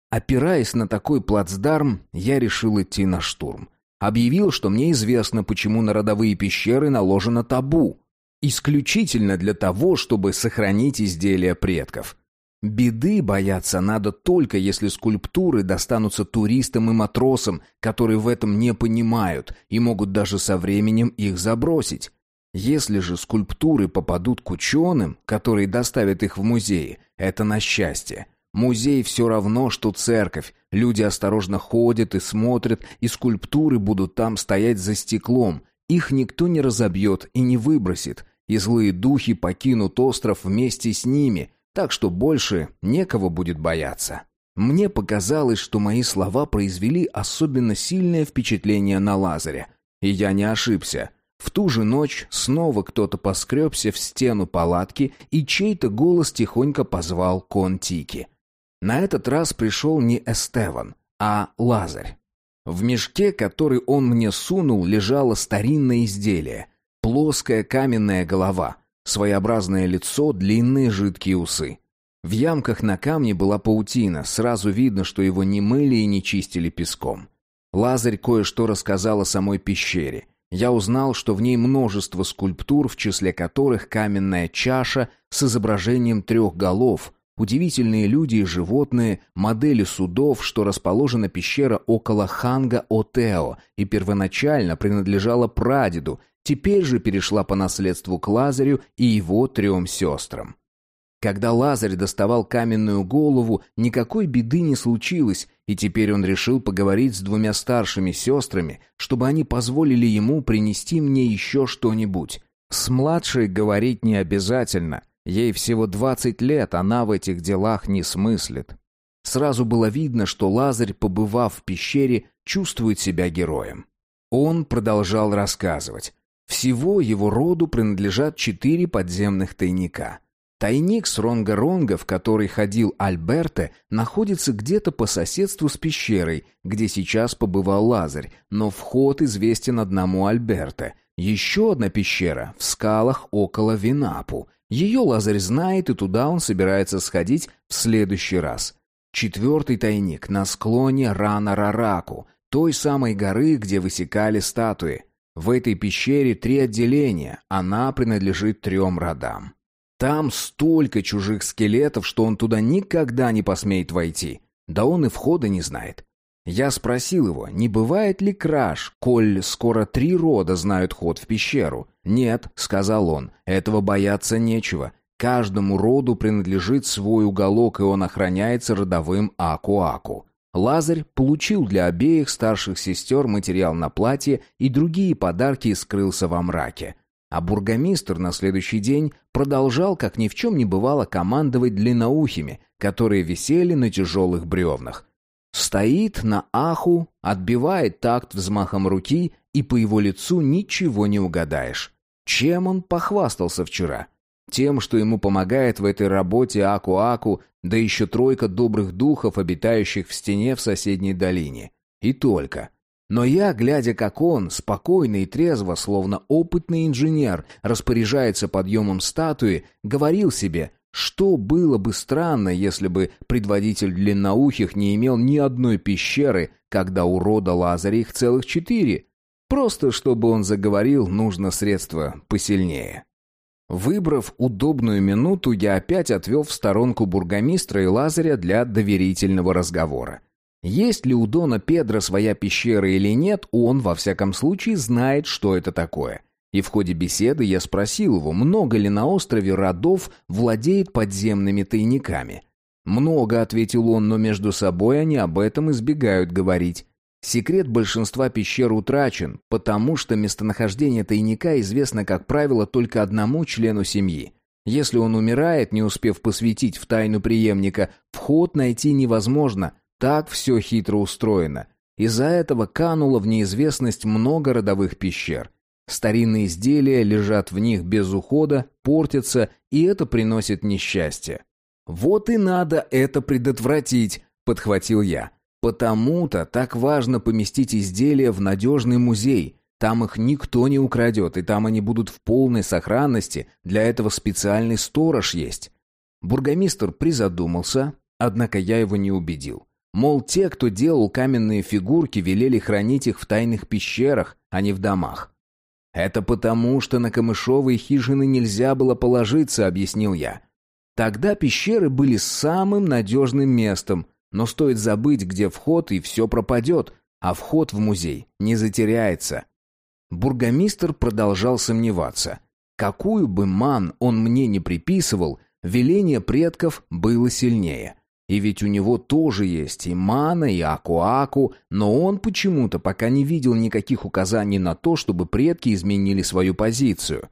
Опираясь на такой плацдарм, я решил идти на штурм. Объявил, что мне известно, почему на родовые пещеры наложено табу. Исключительно для того, чтобы сохранить изделия предков. Беды бояться надо только, если скульптуры достанутся туристам и матросам, которые в этом не понимают и могут даже со временем их забросить. Если же скульптуры попадут к ученым, которые доставят их в музеи, это на счастье. Музей все равно, что церковь. Люди осторожно ходят и смотрят, и скульптуры будут там стоять за стеклом. Их никто не разобьет и не выбросит, и злые духи покинут остров вместе с ними, так что больше некого будет бояться. Мне показалось, что мои слова произвели особенно сильное впечатление на Лазаря. И я не ошибся. В ту же ночь снова кто-то поскребся в стену палатки, и чей-то голос тихонько позвал Контики. На этот раз пришел не Эстеван, а Лазарь. В мешке, который он мне сунул, лежало старинное изделие. Плоская каменная голова, своеобразное лицо, длинные жидкие усы. В ямках на камне была паутина, сразу видно, что его не мыли и не чистили песком. Лазарь кое-что рассказал о самой пещере — я узнал, что в ней множество скульптур, в числе которых каменная чаша с изображением трех голов, удивительные люди и животные, модели судов, что расположена пещера около Ханга-Отео и первоначально принадлежала прадеду, теперь же перешла по наследству к Лазарю и его трем сестрам. Когда Лазарь доставал каменную голову, никакой беды не случилось, и теперь он решил поговорить с двумя старшими сестрами, чтобы они позволили ему принести мне еще что-нибудь. С младшей говорить не обязательно. Ей всего двадцать лет, она в этих делах не смыслит. Сразу было видно, что Лазарь, побывав в пещере, чувствует себя героем. Он продолжал рассказывать. Всего его роду принадлежат четыре подземных тайника — Тайник с Ронга-Ронга, в который ходил Альберте, находится где-то по соседству с пещерой, где сейчас побывал Лазарь, но вход известен одному Альберте. Еще одна пещера в скалах около Винапу. Ее Лазарь знает, и туда он собирается сходить в следующий раз. Четвертый тайник на склоне Рана-Рараку, той самой горы, где высекали статуи. В этой пещере три отделения, она принадлежит трем родам. Там столько чужих скелетов, что он туда никогда не посмеет войти. Да он и входа не знает. Я спросил его, не бывает ли краж, коль скоро три рода знают ход в пещеру. «Нет», — сказал он, — «этого бояться нечего. Каждому роду принадлежит свой уголок, и он охраняется родовым Аку-Аку». Лазарь получил для обеих старших сестер материал на платье и другие подарки и скрылся во мраке. А бургомистр на следующий день продолжал, как ни в чем не бывало, командовать длинноухими, которые висели на тяжелых бревнах. Стоит на аху, отбивает такт взмахом руки, и по его лицу ничего не угадаешь. Чем он похвастался вчера? Тем, что ему помогает в этой работе Аку-Аку, да еще тройка добрых духов, обитающих в стене в соседней долине. И только. Но я, глядя, как он, спокойно и трезво, словно опытный инженер, распоряжается подъемом статуи, говорил себе, что было бы странно, если бы предводитель длинноухих не имел ни одной пещеры, когда у рода Лазаря их целых четыре. Просто чтобы он заговорил, нужно средство посильнее. Выбрав удобную минуту, я опять отвел в сторонку бургомистра и Лазаря для доверительного разговора. Есть ли у Дона Педро своя пещера или нет, он, во всяком случае, знает, что это такое. И в ходе беседы я спросил его, много ли на острове родов владеет подземными тайниками. «Много», — ответил он, — «но между собой они об этом избегают говорить. Секрет большинства пещер утрачен, потому что местонахождение тайника известно, как правило, только одному члену семьи. Если он умирает, не успев посвятить в тайну преемника, вход найти невозможно, так все хитро устроено. Из-за этого кануло в неизвестность много родовых пещер. Старинные изделия лежат в них без ухода, портятся, и это приносит несчастье. «Вот и надо это предотвратить», — подхватил я. «Потому-то так важно поместить изделия в надежный музей. Там их никто не украдет, и там они будут в полной сохранности. Для этого специальный сторож есть. Бургомистр призадумался, однако я его не убедил. Мол, те, кто делал каменные фигурки, велели хранить их в тайных пещерах, а не в домах. «Это потому, что на камышовые хижины нельзя было положиться», — объяснил я. Тогда пещеры были самым надежным местом, но стоит забыть, где вход, и все пропадет, а вход в музей не затеряется. Бургомистр продолжал сомневаться. Какую бы ман он мне не приписывал, веление предков было сильнее. И ведь у него тоже есть и мана, и аку-аку, но он почему-то пока не видел никаких указаний на то, чтобы предки изменили свою позицию.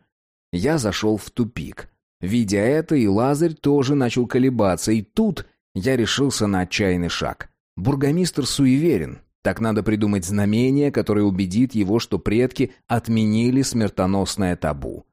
Я зашел в тупик. Видя это, и Лазарь тоже начал колебаться, и тут я решился на отчаянный шаг. Бургомистр суеверен. Так надо придумать знамение, которое убедит его, что предки отменили смертоносное табу.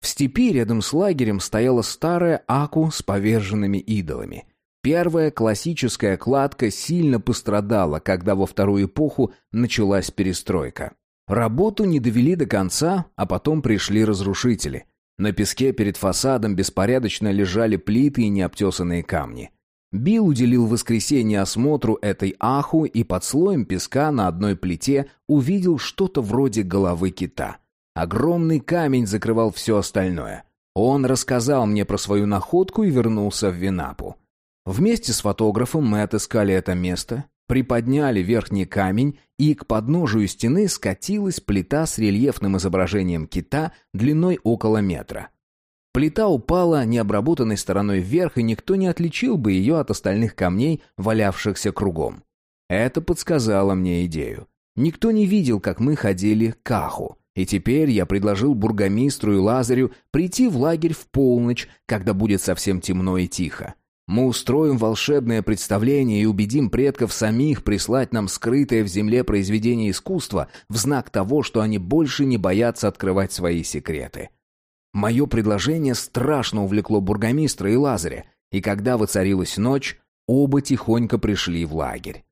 В степи рядом с лагерем стояла старая аку с поверженными идолами. Первая классическая кладка сильно пострадала, когда во вторую эпоху началась перестройка. Работу не довели до конца, а потом пришли разрушители. На песке перед фасадом беспорядочно лежали плиты и необтесанные камни. Билл уделил воскресенье осмотру этой аху и под слоем песка на одной плите увидел что-то вроде головы кита. Огромный камень закрывал все остальное. Он рассказал мне про свою находку и вернулся в Винапу. Вместе с фотографом мы отыскали это место, приподняли верхний камень, и к подножию стены скатилась плита с рельефным изображением кита длиной около метра. Плита упала необработанной стороной вверх, и никто не отличил бы ее от остальных камней, валявшихся кругом. Это подсказало мне идею. Никто не видел, как мы ходили к Аху. И теперь я предложил бургомистру и Лазарю прийти в лагерь в полночь, когда будет совсем темно и тихо. Мы устроим волшебное представление и убедим предков самих прислать нам скрытое в земле произведение искусства в знак того, что они больше не боятся открывать свои секреты. Мое предложение страшно увлекло бургомистра и Лазаря, и когда воцарилась ночь, оба тихонько пришли в лагерь.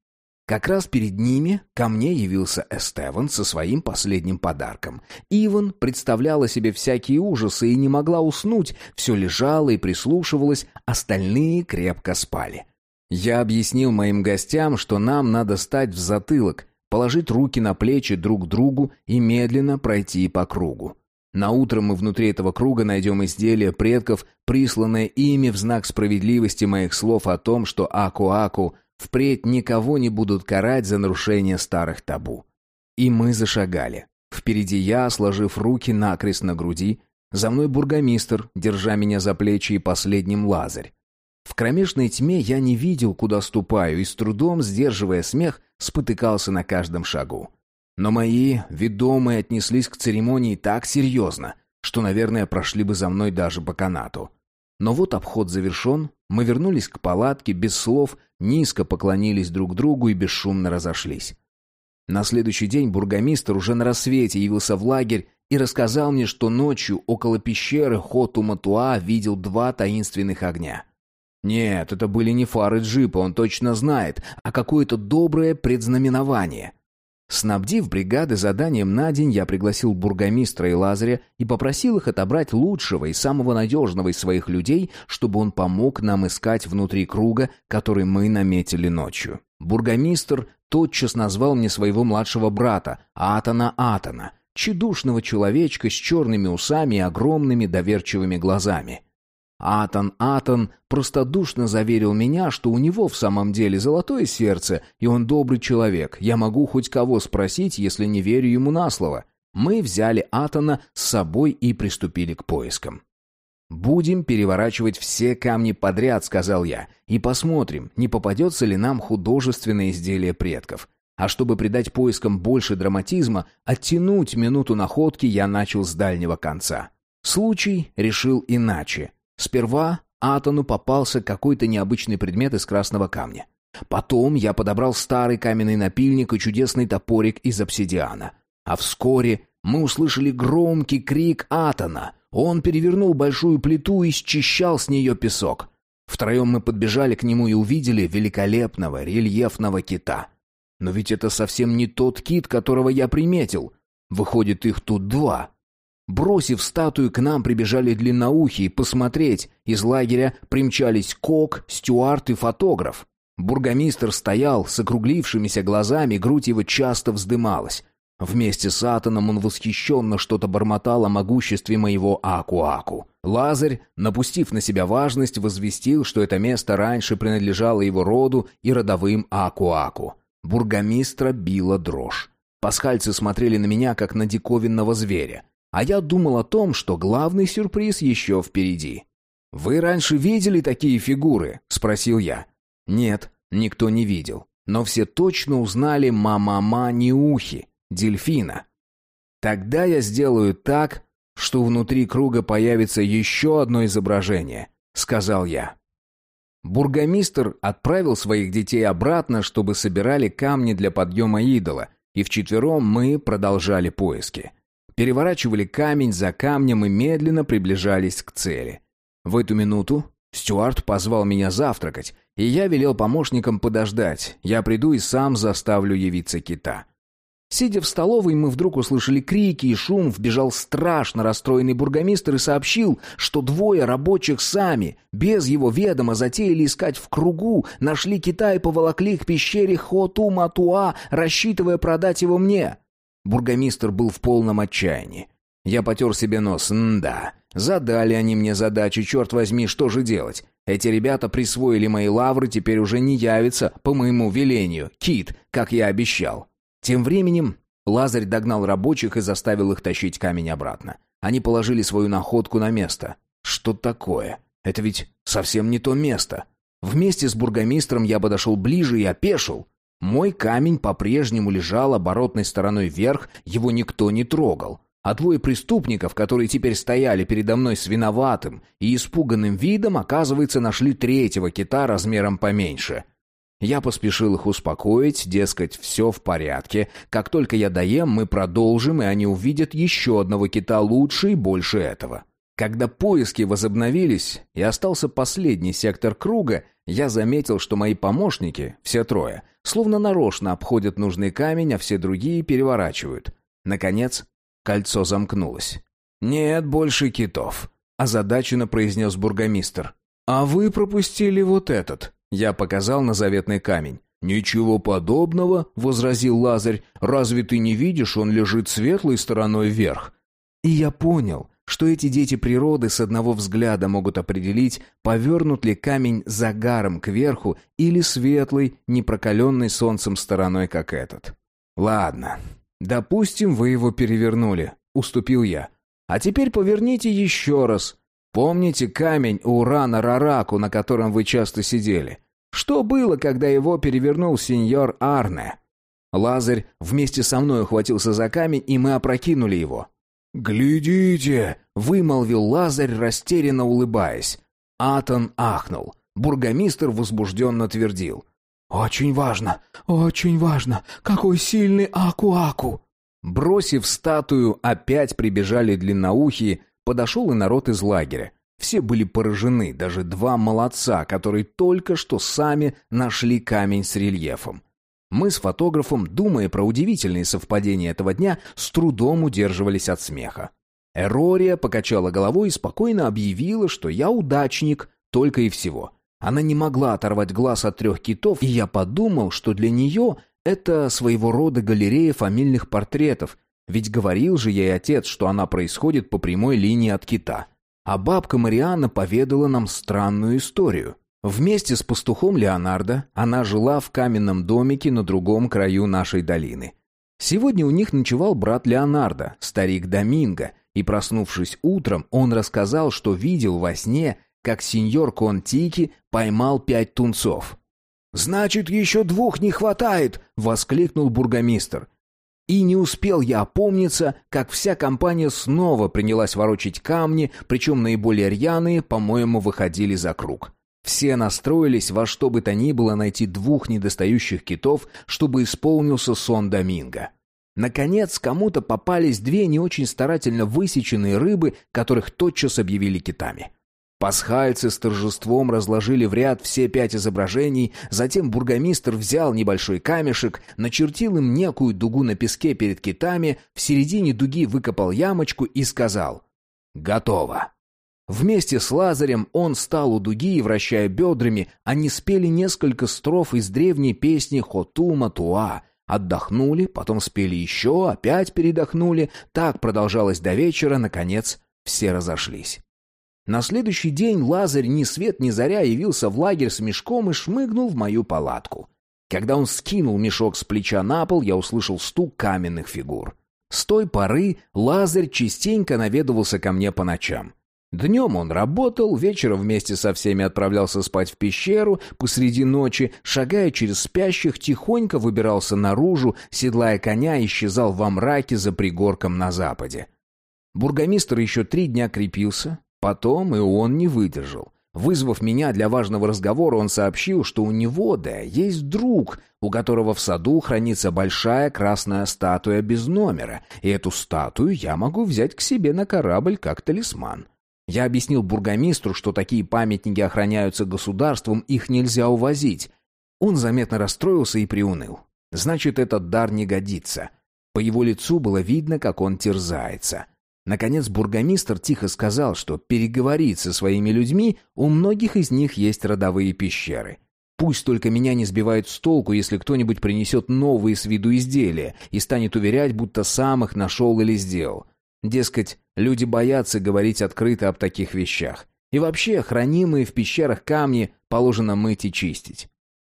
Как раз перед ними ко мне явился Эстеван со своим последним подарком. Иван представляла себе всякие ужасы и не могла уснуть, все лежала и прислушивалась, остальные крепко спали. Я объяснил моим гостям, что нам надо стать в затылок, положить руки на плечи друг другу и медленно пройти по кругу. На утро мы внутри этого круга найдем изделие предков, присланное ими в знак справедливости моих слов о том, что Аку-Аку — Впредь никого не будут карать за нарушение старых табу. И мы зашагали. Впереди я, сложив руки накрест на груди, за мной бургомистр, держа меня за плечи и последним лазарь. В кромешной тьме я не видел, куда ступаю, и с трудом, сдерживая смех, спотыкался на каждом шагу. Но мои ведомые отнеслись к церемонии так серьезно, что, наверное, прошли бы за мной даже по канату. Но вот обход завершен, мы вернулись к палатке без слов, низко поклонились друг другу и бесшумно разошлись. На следующий день бургомистр уже на рассвете явился в лагерь и рассказал мне, что ночью около пещеры Хоту-Матуа видел два таинственных огня. Нет, это были не фары джипа, он точно знает, а какое-то доброе предзнаменование. Снабдив бригады заданием на день, я пригласил бургомистра и Лазаря и попросил их отобрать лучшего и самого надежного из своих людей, чтобы он помог нам искать внутри круга, который мы наметили ночью. Бургомистр тотчас назвал мне своего младшего брата, Атана Атана, чедушного человечка с черными усами и огромными доверчивыми глазами. Атон Атон простодушно заверил меня, что у него в самом деле золотое сердце, и он добрый человек. Я могу хоть кого спросить, если не верю ему на слово. Мы взяли Атона с собой и приступили к поискам. «Будем переворачивать все камни подряд», — сказал я, «и посмотрим, не попадется ли нам художественное изделие предков». А чтобы придать поискам больше драматизма, оттянуть минуту находки я начал с дальнего конца. Случай решил иначе. Сперва Атону попался какой-то необычный предмет из красного камня. Потом я подобрал старый каменный напильник и чудесный топорик из обсидиана. А вскоре мы услышали громкий крик Атона. Он перевернул большую плиту и счищал с нее песок. Втроем мы подбежали к нему и увидели великолепного рельефного кита. Но ведь это совсем не тот кит, которого я приметил. Выходит, их тут два. Бросив статую, к нам прибежали длинноухие посмотреть. Из лагеря примчались Кок, Стюарт и фотограф. Бургомистр стоял с округлившимися глазами, грудь его часто вздымалась. Вместе с Атоном он восхищенно что-то бормотал о могуществе моего Аку-Аку. Лазарь, напустив на себя важность, возвестил, что это место раньше принадлежало его роду и родовым Аку-Аку. Бургомистра била дрожь. Пасхальцы смотрели на меня, как на диковинного зверя. А я думал о том, что главный сюрприз еще впереди. «Вы раньше видели такие фигуры?» — спросил я. «Нет, никто не видел. Но все точно узнали Мамама Неухи, дельфина. Тогда я сделаю так, что внутри круга появится еще одно изображение», — сказал я. Бургомистр отправил своих детей обратно, чтобы собирали камни для подъема идола, и вчетвером мы продолжали поиски переворачивали камень за камнем и медленно приближались к цели. В эту минуту Стюарт позвал меня завтракать, и я велел помощникам подождать. Я приду и сам заставлю явиться кита. Сидя в столовой, мы вдруг услышали крики и шум, вбежал страшно расстроенный бургомистр и сообщил, что двое рабочих сами, без его ведома, затеяли искать в кругу, нашли кита и поволокли к пещере Хоту-Матуа, рассчитывая продать его мне. Бургомистр был в полном отчаянии. Я потер себе нос. да, задали они мне задачи, черт возьми, что же делать? Эти ребята присвоили мои лавры, теперь уже не явятся по моему велению. Кит, как я обещал. Тем временем Лазарь догнал рабочих и заставил их тащить камень обратно. Они положили свою находку на место. Что такое? Это ведь совсем не то место. Вместе с бургомистром я подошел ближе и опешил. Мой камень по-прежнему лежал оборотной стороной вверх, его никто не трогал. А двое преступников, которые теперь стояли передо мной с виноватым и испуганным видом, оказывается, нашли третьего кита размером поменьше. Я поспешил их успокоить, дескать, все в порядке. Как только я доем, мы продолжим, и они увидят еще одного кита лучше и больше этого. Когда поиски возобновились и остался последний сектор круга, я заметил, что мои помощники, все трое, словно нарочно обходят нужный камень, а все другие переворачивают. Наконец, кольцо замкнулось. «Нет больше китов», — озадаченно произнес бургомистр. «А вы пропустили вот этот», — я показал на заветный камень. «Ничего подобного», — возразил Лазарь. «Разве ты не видишь, он лежит светлой стороной вверх?» И я понял, что эти дети природы с одного взгляда могут определить, повернут ли камень загаром кверху или светлой, непрокаленной солнцем стороной, как этот. «Ладно, допустим, вы его перевернули», — уступил я. «А теперь поверните еще раз. Помните камень Урана Рараку, на котором вы часто сидели? Что было, когда его перевернул сеньор Арне?» Лазарь вместе со мной ухватился за камень, и мы опрокинули его. «Глядите!» — вымолвил Лазарь, растерянно улыбаясь. Атон ахнул. Бургомистр возбужденно твердил. «Очень важно, очень важно! Какой сильный Аку-Аку!» Бросив статую, опять прибежали длинноухие, подошел и народ из лагеря. Все были поражены, даже два молодца, которые только что сами нашли камень с рельефом. Мы с фотографом, думая про удивительные совпадения этого дня, с трудом удерживались от смеха. Эрория покачала головой и спокойно объявила, что я удачник, только и всего. Она не могла оторвать глаз от трех китов, и я подумал, что для нее это своего рода галерея фамильных портретов, ведь говорил же ей отец, что она происходит по прямой линии от кита. А бабка Марианна поведала нам странную историю. Вместе с пастухом Леонардо она жила в каменном домике на другом краю нашей долины. Сегодня у них ночевал брат Леонардо, старик Доминго, и, проснувшись утром, он рассказал, что видел во сне, как сеньор Контики поймал пять тунцов. «Значит, еще двух не хватает!» — воскликнул бургомистр. И не успел я опомниться, как вся компания снова принялась ворочить камни, причем наиболее рьяные, по-моему, выходили за круг. Все настроились во что бы то ни было найти двух недостающих китов, чтобы исполнился сон Доминго. Наконец, кому-то попались две не очень старательно высеченные рыбы, которых тотчас объявили китами. Пасхальцы с торжеством разложили в ряд все пять изображений, затем бургомистр взял небольшой камешек, начертил им некую дугу на песке перед китами, в середине дуги выкопал ямочку и сказал «Готово». Вместе с Лазарем он стал у дуги и, вращая бедрами, они спели несколько строф из древней песни «Хотума Туа», отдохнули, потом спели еще, опять передохнули, так продолжалось до вечера, наконец все разошлись. На следующий день Лазарь ни свет ни заря явился в лагерь с мешком и шмыгнул в мою палатку. Когда он скинул мешок с плеча на пол, я услышал стук каменных фигур. С той поры Лазарь частенько наведывался ко мне по ночам. Днем он работал, вечером вместе со всеми отправлялся спать в пещеру, посреди ночи, шагая через спящих, тихонько выбирался наружу, седлая коня, исчезал во мраке за пригорком на западе. Бургомистр еще три дня крепился, Потом и он не выдержал. Вызвав меня для важного разговора, он сообщил, что у него, да, есть друг, у которого в саду хранится большая красная статуя без номера, и эту статую я могу взять к себе на корабль как талисман. Я объяснил бургомистру, что такие памятники охраняются государством, их нельзя увозить. Он заметно расстроился и приуныл. Значит, этот дар не годится. По его лицу было видно, как он терзается. Наконец бургомистр тихо сказал, что переговорить со своими людьми, у многих из них есть родовые пещеры. Пусть только меня не сбивают с толку, если кто-нибудь принесет новые с виду изделия и станет уверять, будто сам их нашел или сделал. Дескать, люди боятся говорить открыто об таких вещах. И вообще, хранимые в пещерах камни положено мыть и чистить.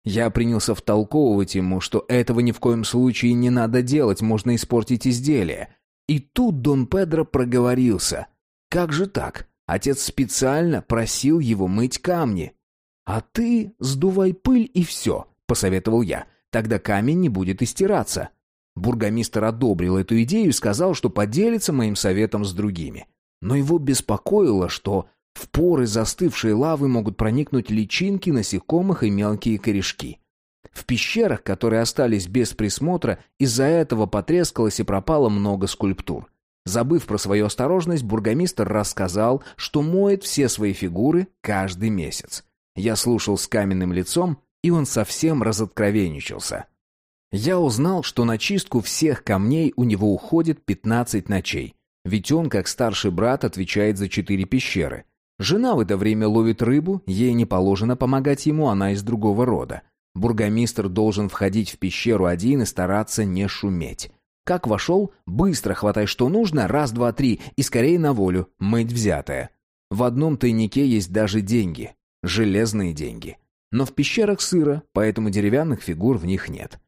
Я принялся втолковывать ему, что этого ни в коем случае не надо делать, можно испортить изделие. И тут Дон Педро проговорился. «Как же так? Отец специально просил его мыть камни». «А ты сдувай пыль и все», — посоветовал я. «Тогда камень не будет истираться». Бургомистр одобрил эту идею и сказал, что поделится моим советом с другими. Но его беспокоило, что в поры застывшей лавы могут проникнуть личинки насекомых и мелкие корешки. В пещерах, которые остались без присмотра, из-за этого потрескалось и пропало много скульптур. Забыв про свою осторожность, бургомистр рассказал, что моет все свои фигуры каждый месяц. Я слушал с каменным лицом, и он совсем разоткровенничался. Я узнал, что на чистку всех камней у него уходит 15 ночей, ведь он, как старший брат, отвечает за четыре пещеры. Жена в это время ловит рыбу, ей не положено помогать ему, она из другого рода. Бургомистр должен входить в пещеру один и стараться не шуметь. Как вошел, быстро хватай что нужно, раз, два, три, и скорее на волю, мыть взятое. В одном тайнике есть даже деньги, железные деньги. Но в пещерах сыро, поэтому деревянных фигур в них нет.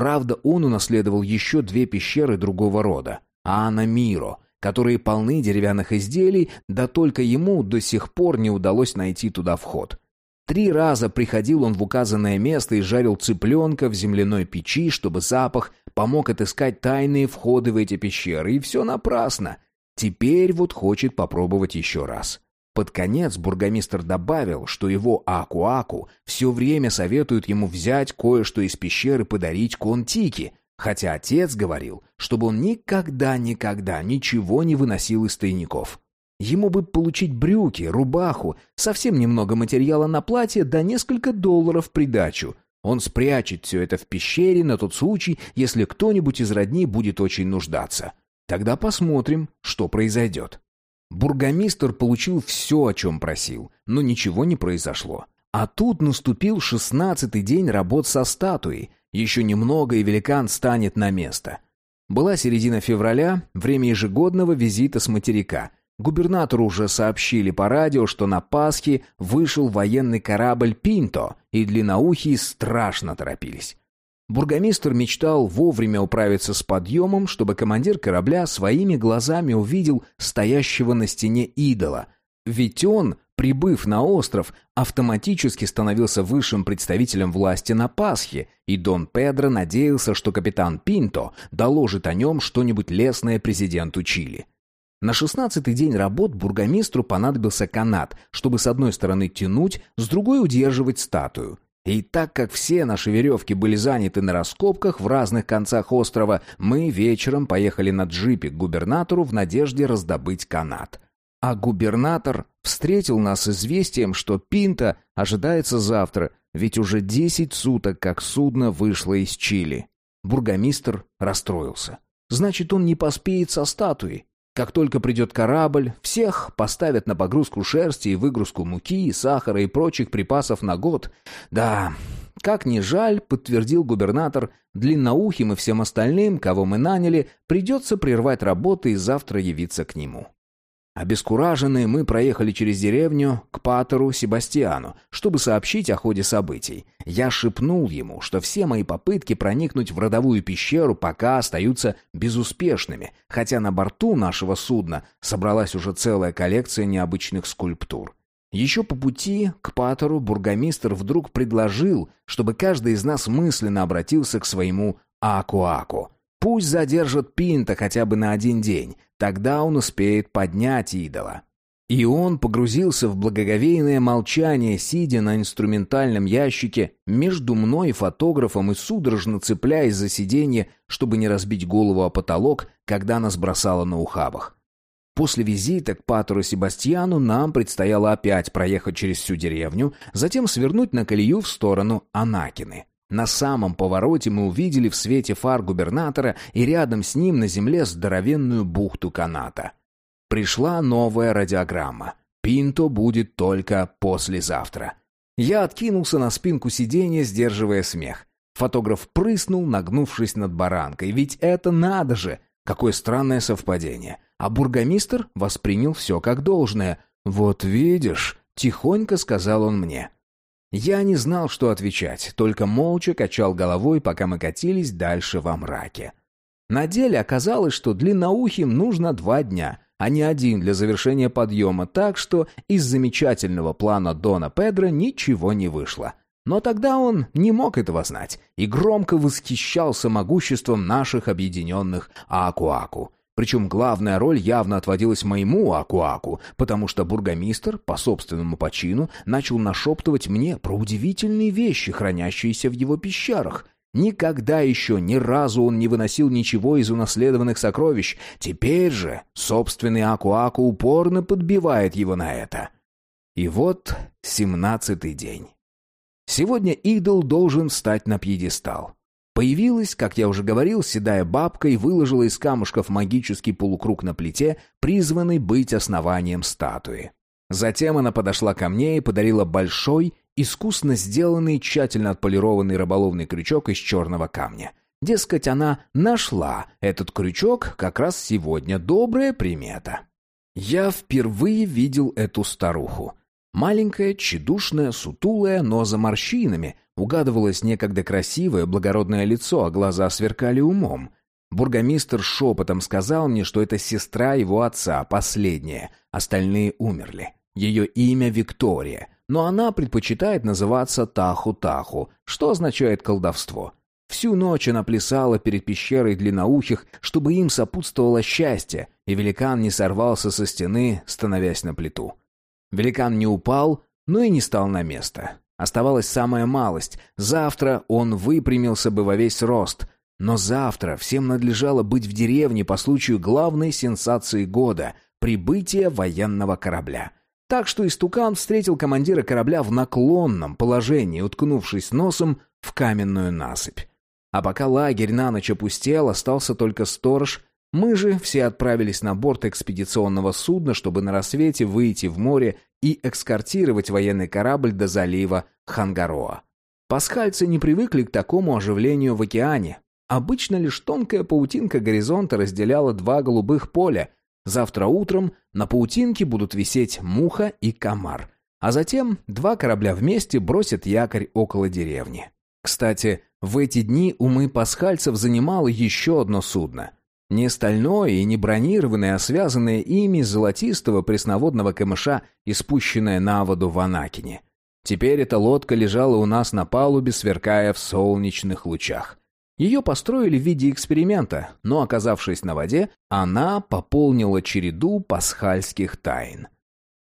Правда, он унаследовал еще две пещеры другого рода, Аана Миро, которые полны деревянных изделий, да только ему до сих пор не удалось найти туда вход. Три раза приходил он в указанное место и жарил цыпленка в земляной печи, чтобы запах помог отыскать тайные входы в эти пещеры, и все напрасно. Теперь вот хочет попробовать еще раз. Под конец бургомистр добавил, что его Аку-Аку все время советует ему взять кое-что из пещеры подарить Контики, хотя отец говорил, чтобы он никогда-никогда ничего не выносил из тайников. Ему бы получить брюки, рубаху, совсем немного материала на платье, да несколько долларов придачу. Он спрячет все это в пещере на тот случай, если кто-нибудь из родни будет очень нуждаться. Тогда посмотрим, что произойдет. Бургомистр получил все, о чем просил, но ничего не произошло. А тут наступил шестнадцатый день работ со статуей. Еще немного, и великан станет на место. Была середина февраля, время ежегодного визита с материка — Губернатору уже сообщили по радио, что на Пасхе вышел военный корабль «Пинто», и длинноухие страшно торопились. Бургомистр мечтал вовремя управиться с подъемом, чтобы командир корабля своими глазами увидел стоящего на стене идола. Ведь он, прибыв на остров, автоматически становился высшим представителем власти на Пасхе, и Дон Педро надеялся, что капитан Пинто доложит о нем что-нибудь лестное президенту Чили. На шестнадцатый день работ бургомистру понадобился канат, чтобы с одной стороны тянуть, с другой удерживать статую. И так как все наши веревки были заняты на раскопках в разных концах острова, мы вечером поехали на джипе к губернатору в надежде раздобыть канат. А губернатор встретил нас известием, что Пинта ожидается завтра, ведь уже десять суток как судно вышло из Чили. Бургомистр расстроился. Значит, он не поспеет со статуей. Как только придет корабль, всех поставят на погрузку шерсти и выгрузку муки, сахара и прочих припасов на год. Да, как ни жаль, подтвердил губернатор, длинноухим и всем остальным, кого мы наняли, придется прервать работы и завтра явиться к нему. Обескураженные мы проехали через деревню к патеру Себастьяну, чтобы сообщить о ходе событий. Я шепнул ему, что все мои попытки проникнуть в родовую пещеру пока остаются безуспешными, хотя на борту нашего судна собралась уже целая коллекция необычных скульптур. Еще по пути к патеру бургомистр вдруг предложил, чтобы каждый из нас мысленно обратился к своему Аку-Аку. Пусть задержат Пинта хотя бы на один день, тогда он успеет поднять идола. И он погрузился в благоговейное молчание, сидя на инструментальном ящике между мной и фотографом и судорожно цепляясь за сиденье, чтобы не разбить голову о потолок, когда нас бросало на ухабах. После визита к Патру Себастьяну нам предстояло опять проехать через всю деревню, затем свернуть на колею в сторону Анакины. На самом повороте мы увидели в свете фар губернатора и рядом с ним на земле здоровенную бухту каната. Пришла новая радиограмма. Пинто будет только послезавтра. Я откинулся на спинку сиденья, сдерживая смех. Фотограф прыснул, нагнувшись над баранкой. Ведь это надо же! Какое странное совпадение. А бургомистр воспринял все как должное. «Вот видишь», — тихонько сказал он мне. Я не знал, что отвечать, только молча качал головой, пока мы катились дальше во мраке. На деле оказалось, что длинноухим нужно два дня, а не один для завершения подъема, так что из замечательного плана Дона Педро ничего не вышло. Но тогда он не мог этого знать и громко восхищался могуществом наших объединенных Акуаку. Причем главная роль явно отводилась моему Акуаку, потому что бургомистр, по собственному почину, начал нашептывать мне про удивительные вещи, хранящиеся в его пещерах. Никогда еще ни разу он не выносил ничего из унаследованных сокровищ. Теперь же собственный Акуаку упорно подбивает его на это. И вот семнадцатый день. Сегодня идол должен встать на пьедестал. Появилась, как я уже говорил, седая бабка и выложила из камушков магический полукруг на плите, призванный быть основанием статуи. Затем она подошла ко мне и подарила большой, искусно сделанный, тщательно отполированный рыболовный крючок из черного камня. Дескать, она нашла этот крючок как раз сегодня. Добрая примета. Я впервые видел эту старуху. Маленькая, тщедушная, сутулая, но за морщинами, угадывалось некогда красивое, благородное лицо, а глаза сверкали умом. Бургомистр шепотом сказал мне, что это сестра его отца, последняя, остальные умерли. Ее имя Виктория, но она предпочитает называться Таху-Таху, что означает колдовство. Всю ночь она плясала перед пещерой длинноухих, чтобы им сопутствовало счастье, и великан не сорвался со стены, становясь на плиту. Великан не упал, но и не стал на место. Оставалась самая малость. Завтра он выпрямился бы во весь рост. Но завтра всем надлежало быть в деревне по случаю главной сенсации года — прибытия военного корабля. Так что истукан встретил командира корабля в наклонном положении, уткнувшись носом в каменную насыпь. А пока лагерь на ночь опустел, остался только сторож мы же все отправились на борт экспедиционного судна, чтобы на рассвете выйти в море и экскортировать военный корабль до залива Хангароа. Пасхальцы не привыкли к такому оживлению в океане. Обычно лишь тонкая паутинка горизонта разделяла два голубых поля. Завтра утром на паутинке будут висеть муха и комар. А затем два корабля вместе бросят якорь около деревни. Кстати, в эти дни умы пасхальцев занимало еще одно судно — не стальное и не бронированное, а связанное ими золотистого пресноводного камыша, испущенное на воду в Анакине. Теперь эта лодка лежала у нас на палубе, сверкая в солнечных лучах. Ее построили в виде эксперимента, но, оказавшись на воде, она пополнила череду пасхальских тайн.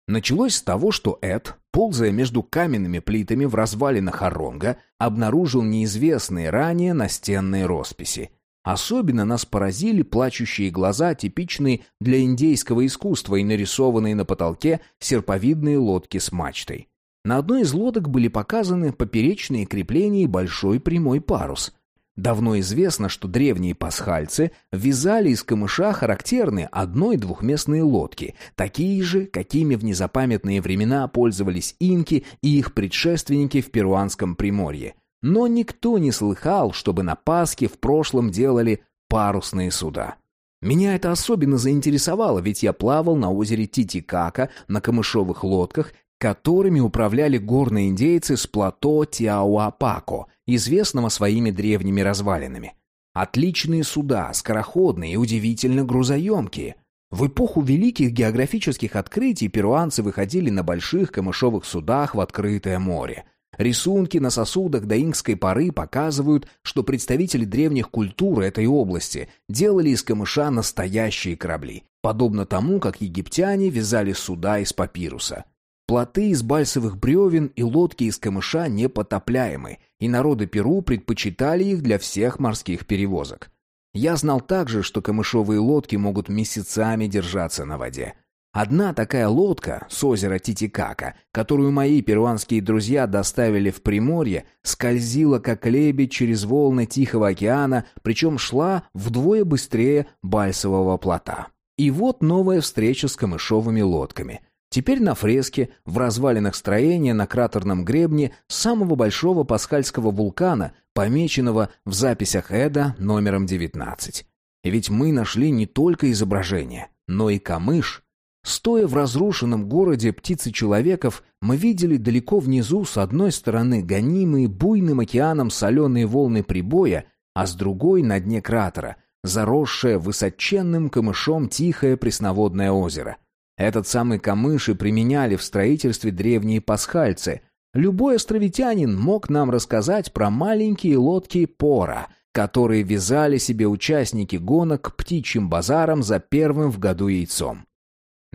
Началось с того, что Эд, ползая между каменными плитами в развалинах Оронга, обнаружил неизвестные ранее настенные росписи. Особенно нас поразили плачущие глаза, типичные для индейского искусства и нарисованные на потолке серповидные лодки с мачтой. На одной из лодок были показаны поперечные крепления и большой прямой парус. Давно известно, что древние пасхальцы вязали из камыша характерные одно- и двухместные лодки, такие же, какими в незапамятные времена пользовались инки и их предшественники в перуанском Приморье. Но никто не слыхал, чтобы на Пасхе в прошлом делали парусные суда. Меня это особенно заинтересовало, ведь я плавал на озере Титикака на камышовых лодках которыми управляли горные индейцы с плато Тиауапако, известного своими древними развалинами. Отличные суда, скороходные и удивительно грузоемкие. В эпоху великих географических открытий перуанцы выходили на больших камышовых судах в открытое море. Рисунки на сосудах до инкской поры показывают, что представители древних культур этой области делали из камыша настоящие корабли, подобно тому, как египтяне вязали суда из папируса. Плоты из бальсовых бревен и лодки из камыша непотопляемы, и народы Перу предпочитали их для всех морских перевозок. Я знал также, что камышовые лодки могут месяцами держаться на воде. Одна такая лодка с озера Титикака, которую мои перуанские друзья доставили в Приморье, скользила как лебедь через волны Тихого океана, причем шла вдвое быстрее бальсового плота. И вот новая встреча с камышовыми лодками. Теперь на фреске, в развалинах строения на кратерном гребне самого большого пасхальского вулкана, помеченного в записях Эда номером 19. И ведь мы нашли не только изображение, но и камыш. Стоя в разрушенном городе птицы-человеков, мы видели далеко внизу с одной стороны гонимые буйным океаном соленые волны прибоя, а с другой на дне кратера, заросшее высоченным камышом тихое пресноводное озеро — этот самый камыш и применяли в строительстве древние пасхальцы. Любой островитянин мог нам рассказать про маленькие лодки пора, которые вязали себе участники гонок птичьим базарам за первым в году яйцом.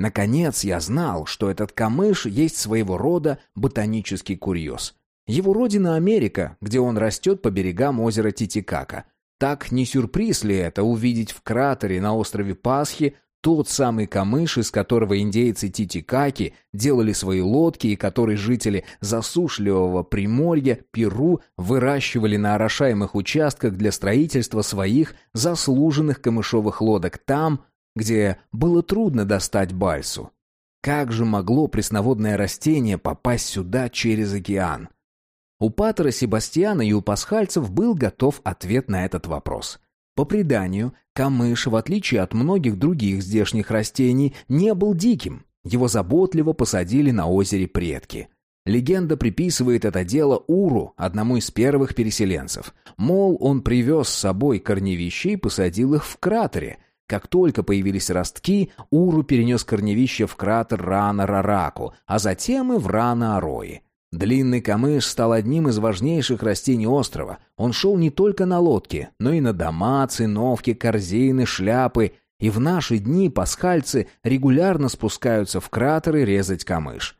Наконец я знал, что этот камыш есть своего рода ботанический курьез. Его родина Америка, где он растет по берегам озера Титикака. Так не сюрприз ли это увидеть в кратере на острове Пасхи тот самый камыш, из которого индейцы Титикаки делали свои лодки и который жители засушливого Приморья, Перу выращивали на орошаемых участках для строительства своих заслуженных камышовых лодок там, где было трудно достать бальсу. Как же могло пресноводное растение попасть сюда через океан? У Патера Себастьяна и у пасхальцев был готов ответ на этот вопрос – по преданию, камыш, в отличие от многих других здешних растений, не был диким. Его заботливо посадили на озере предки. Легенда приписывает это дело Уру, одному из первых переселенцев. Мол, он привез с собой корневища и посадил их в кратере. Как только появились ростки, Уру перенес корневища в кратер Рана-Рараку, а затем и в Рана-Арои. Длинный камыш стал одним из важнейших растений острова. Он шел не только на лодке, но и на дома, циновки, корзины, шляпы. И в наши дни пасхальцы регулярно спускаются в кратеры резать камыш.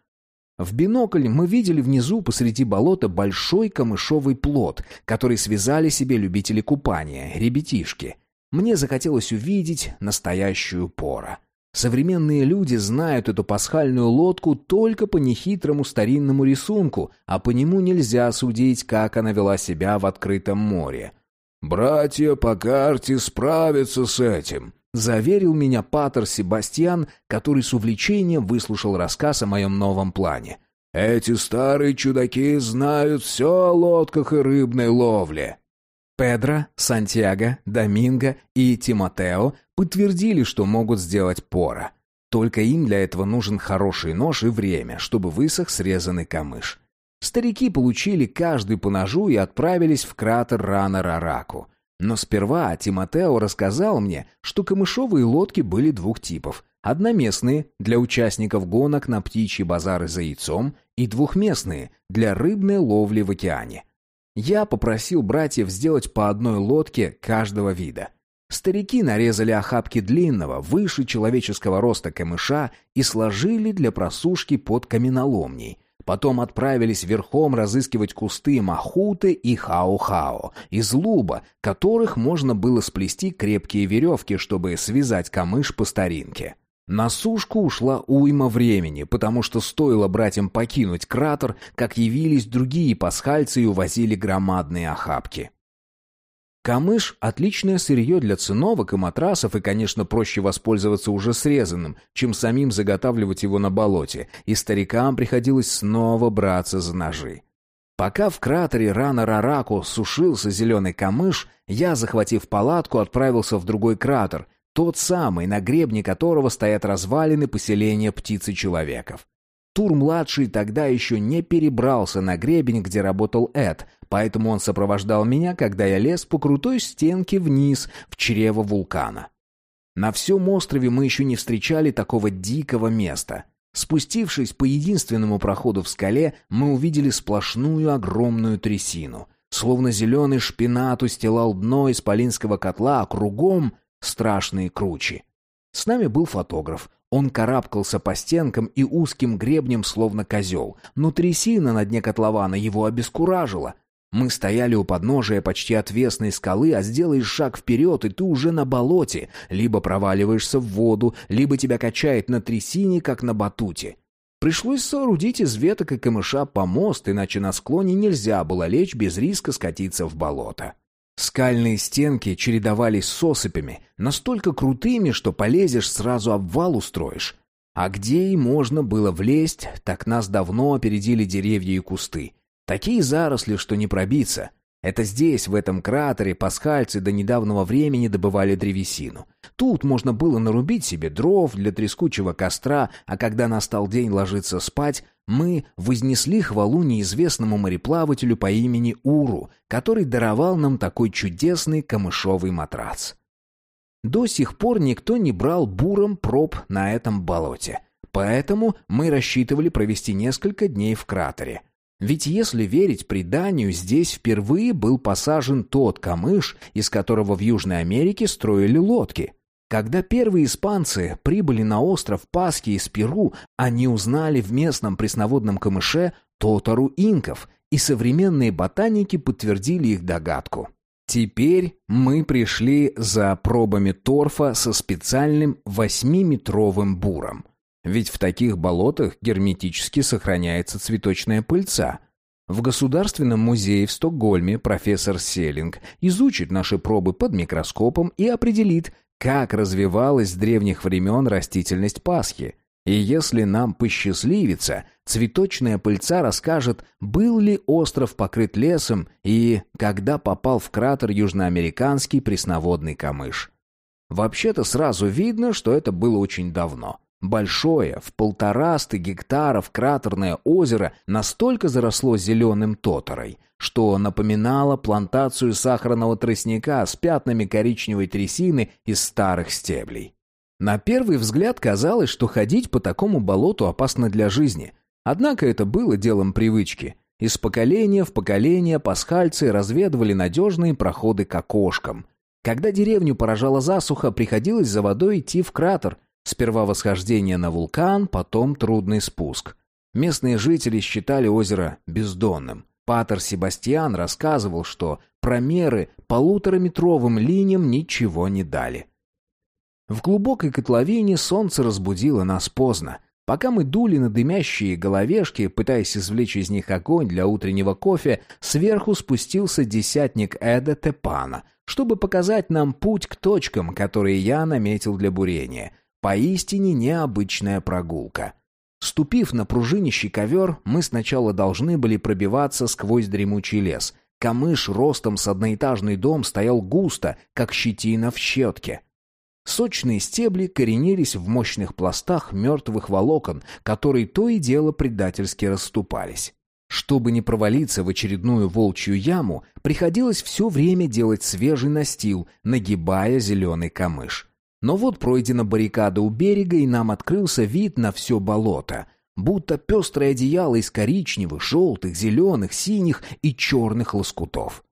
В бинокль мы видели внизу посреди болота большой камышовый плод, который связали себе любители купания, ребятишки. Мне захотелось увидеть настоящую пора. Современные люди знают эту пасхальную лодку только по нехитрому старинному рисунку, а по нему нельзя судить, как она вела себя в открытом море. «Братья по карте справятся с этим», — заверил меня Патер Себастьян, который с увлечением выслушал рассказ о моем новом плане. «Эти старые чудаки знают все о лодках и рыбной ловле». Педро, Сантьяго, Доминго и Тимотео подтвердили, что могут сделать пора. Только им для этого нужен хороший нож и время, чтобы высох срезанный камыш. Старики получили каждый по ножу и отправились в кратер Рана-Рараку. Но сперва Тимотео рассказал мне, что камышовые лодки были двух типов. Одноместные, для участников гонок на птичьи базары за яйцом, и двухместные, для рыбной ловли в океане. Я попросил братьев сделать по одной лодке каждого вида. Старики нарезали охапки длинного, выше человеческого роста камыша и сложили для просушки под каменоломней. Потом отправились верхом разыскивать кусты махуты и хао-хао, из луба, которых можно было сплести крепкие веревки, чтобы связать камыш по старинке. На сушку ушла уйма времени, потому что стоило братьям покинуть кратер, как явились другие пасхальцы и увозили громадные охапки. Камыш – отличное сырье для циновок и матрасов, и, конечно, проще воспользоваться уже срезанным, чем самим заготавливать его на болоте, и старикам приходилось снова браться за ножи. Пока в кратере рано Рараку сушился зеленый камыш, я, захватив палатку, отправился в другой кратер, тот самый, на гребне которого стоят развалины поселения птицы-человеков. Тур-младший тогда еще не перебрался на гребень, где работал Эд, поэтому он сопровождал меня, когда я лез по крутой стенке вниз, в чрево вулкана. На всем острове мы еще не встречали такого дикого места. Спустившись по единственному проходу в скале, мы увидели сплошную огромную трясину. Словно зеленый шпинат устилал дно исполинского котла, а кругом страшные кручи. С нами был фотограф. Он карабкался по стенкам и узким гребнем, словно козел, но трясина на дне котлована его обескуражила. Мы стояли у подножия почти отвесной скалы, а сделаешь шаг вперед, и ты уже на болоте. Либо проваливаешься в воду, либо тебя качает на трясине, как на батуте. Пришлось соорудить из веток и камыша помост, иначе на склоне нельзя было лечь без риска скатиться в болото. Скальные стенки чередовались с осыпями, настолько крутыми, что полезешь, сразу обвал устроишь. А где и можно было влезть, так нас давно опередили деревья и кусты. Такие заросли, что не пробиться. Это здесь, в этом кратере, пасхальцы до недавнего времени добывали древесину. Тут можно было нарубить себе дров для трескучего костра, а когда настал день ложиться спать, мы вознесли хвалу неизвестному мореплавателю по имени Уру, который даровал нам такой чудесный камышовый матрац. До сих пор никто не брал буром проб на этом болоте, поэтому мы рассчитывали провести несколько дней в кратере. Ведь если верить преданию, здесь впервые был посажен тот камыш, из которого в Южной Америке строили лодки. Когда первые испанцы прибыли на остров Пасхи из Перу, они узнали в местном пресноводном камыше тотару инков, и современные ботаники подтвердили их догадку. Теперь мы пришли за пробами торфа со специальным восьмиметровым буром. Ведь в таких болотах герметически сохраняется цветочная пыльца. В Государственном музее в Стокгольме профессор Селинг изучит наши пробы под микроскопом и определит, как развивалась с древних времен растительность Пасхи. И если нам посчастливится, цветочная пыльца расскажет, был ли остров покрыт лесом и когда попал в кратер южноамериканский пресноводный камыш. Вообще-то сразу видно, что это было очень давно. Большое, в полтораста гектаров кратерное озеро настолько заросло зеленым тоторой, что напоминало плантацию сахарного тростника с пятнами коричневой трясины из старых стеблей. На первый взгляд казалось, что ходить по такому болоту опасно для жизни. Однако это было делом привычки. Из поколения в поколение пасхальцы разведывали надежные проходы к окошкам. Когда деревню поражала засуха, приходилось за водой идти в кратер – Сперва восхождение на вулкан, потом трудный спуск. Местные жители считали озеро бездонным. Патер Себастьян рассказывал, что промеры полутораметровым линиям ничего не дали. В глубокой котловине солнце разбудило нас поздно. Пока мы дули на дымящие головешки, пытаясь извлечь из них огонь для утреннего кофе, сверху спустился десятник Эда Тепана, чтобы показать нам путь к точкам, которые я наметил для бурения. Поистине необычная прогулка. Ступив на пружинищий ковер, мы сначала должны были пробиваться сквозь дремучий лес. Камыш ростом с одноэтажный дом стоял густо, как щетина в щетке. Сочные стебли коренились в мощных пластах мертвых волокон, которые то и дело предательски расступались. Чтобы не провалиться в очередную волчью яму, приходилось все время делать свежий настил, нагибая зеленый камыш. Но вот пройдена баррикада у берега, и нам открылся вид на все болото. Будто пестрое одеяло из коричневых, желтых, зеленых, синих и черных лоскутов.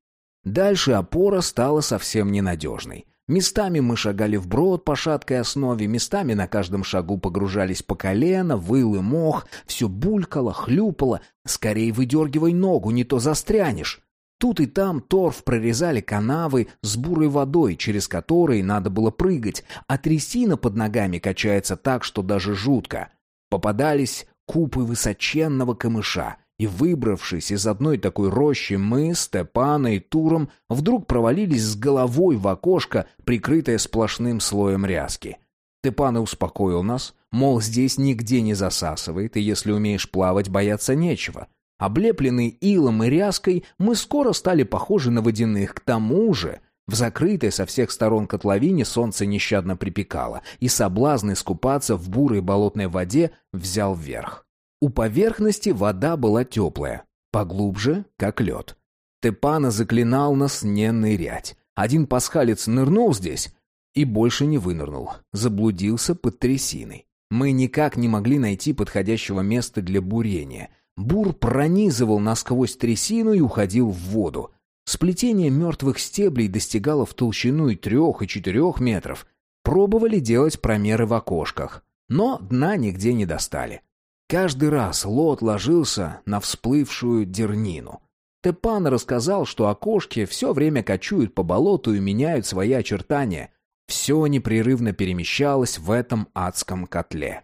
Дальше опора стала совсем ненадежной. Местами мы шагали вброд по шаткой основе, местами на каждом шагу погружались по колено, выл и мох, все булькало, хлюпало. Скорей выдергивай ногу, не то застрянешь. Тут и там торф прорезали канавы с бурой водой, через которые надо было прыгать, а трясина под ногами качается так, что даже жутко. Попадались купы высоченного камыша, и, выбравшись из одной такой рощи, мы, Степана и Туром вдруг провалились с головой в окошко, прикрытое сплошным слоем ряски. Степана успокоил нас, мол, здесь нигде не засасывает, и если умеешь плавать, бояться нечего. Облепленный илом и ряской, мы скоро стали похожи на водяных. К тому же, в закрытой со всех сторон котловине солнце нещадно припекало, и соблазн искупаться в бурой болотной воде взял вверх. У поверхности вода была теплая, поглубже, как лед. Тепана заклинал нас не нырять. Один пасхалец нырнул здесь и больше не вынырнул, заблудился под трясиной. Мы никак не могли найти подходящего места для бурения. Бур пронизывал насквозь трясину и уходил в воду. Сплетение мертвых стеблей достигало в толщину и трех, и четырех метров. Пробовали делать промеры в окошках, но дна нигде не достали. Каждый раз лот ложился на всплывшую дернину. Тепан рассказал, что окошки все время кочуют по болоту и меняют свои очертания. Все непрерывно перемещалось в этом адском котле.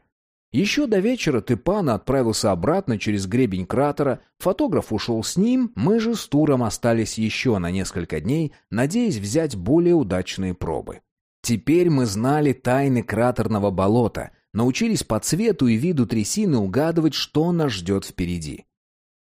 Еще до вечера Тепана отправился обратно через гребень кратера, фотограф ушел с ним, мы же с Туром остались еще на несколько дней, надеясь взять более удачные пробы. Теперь мы знали тайны кратерного болота, научились по цвету и виду трясины угадывать, что нас ждет впереди.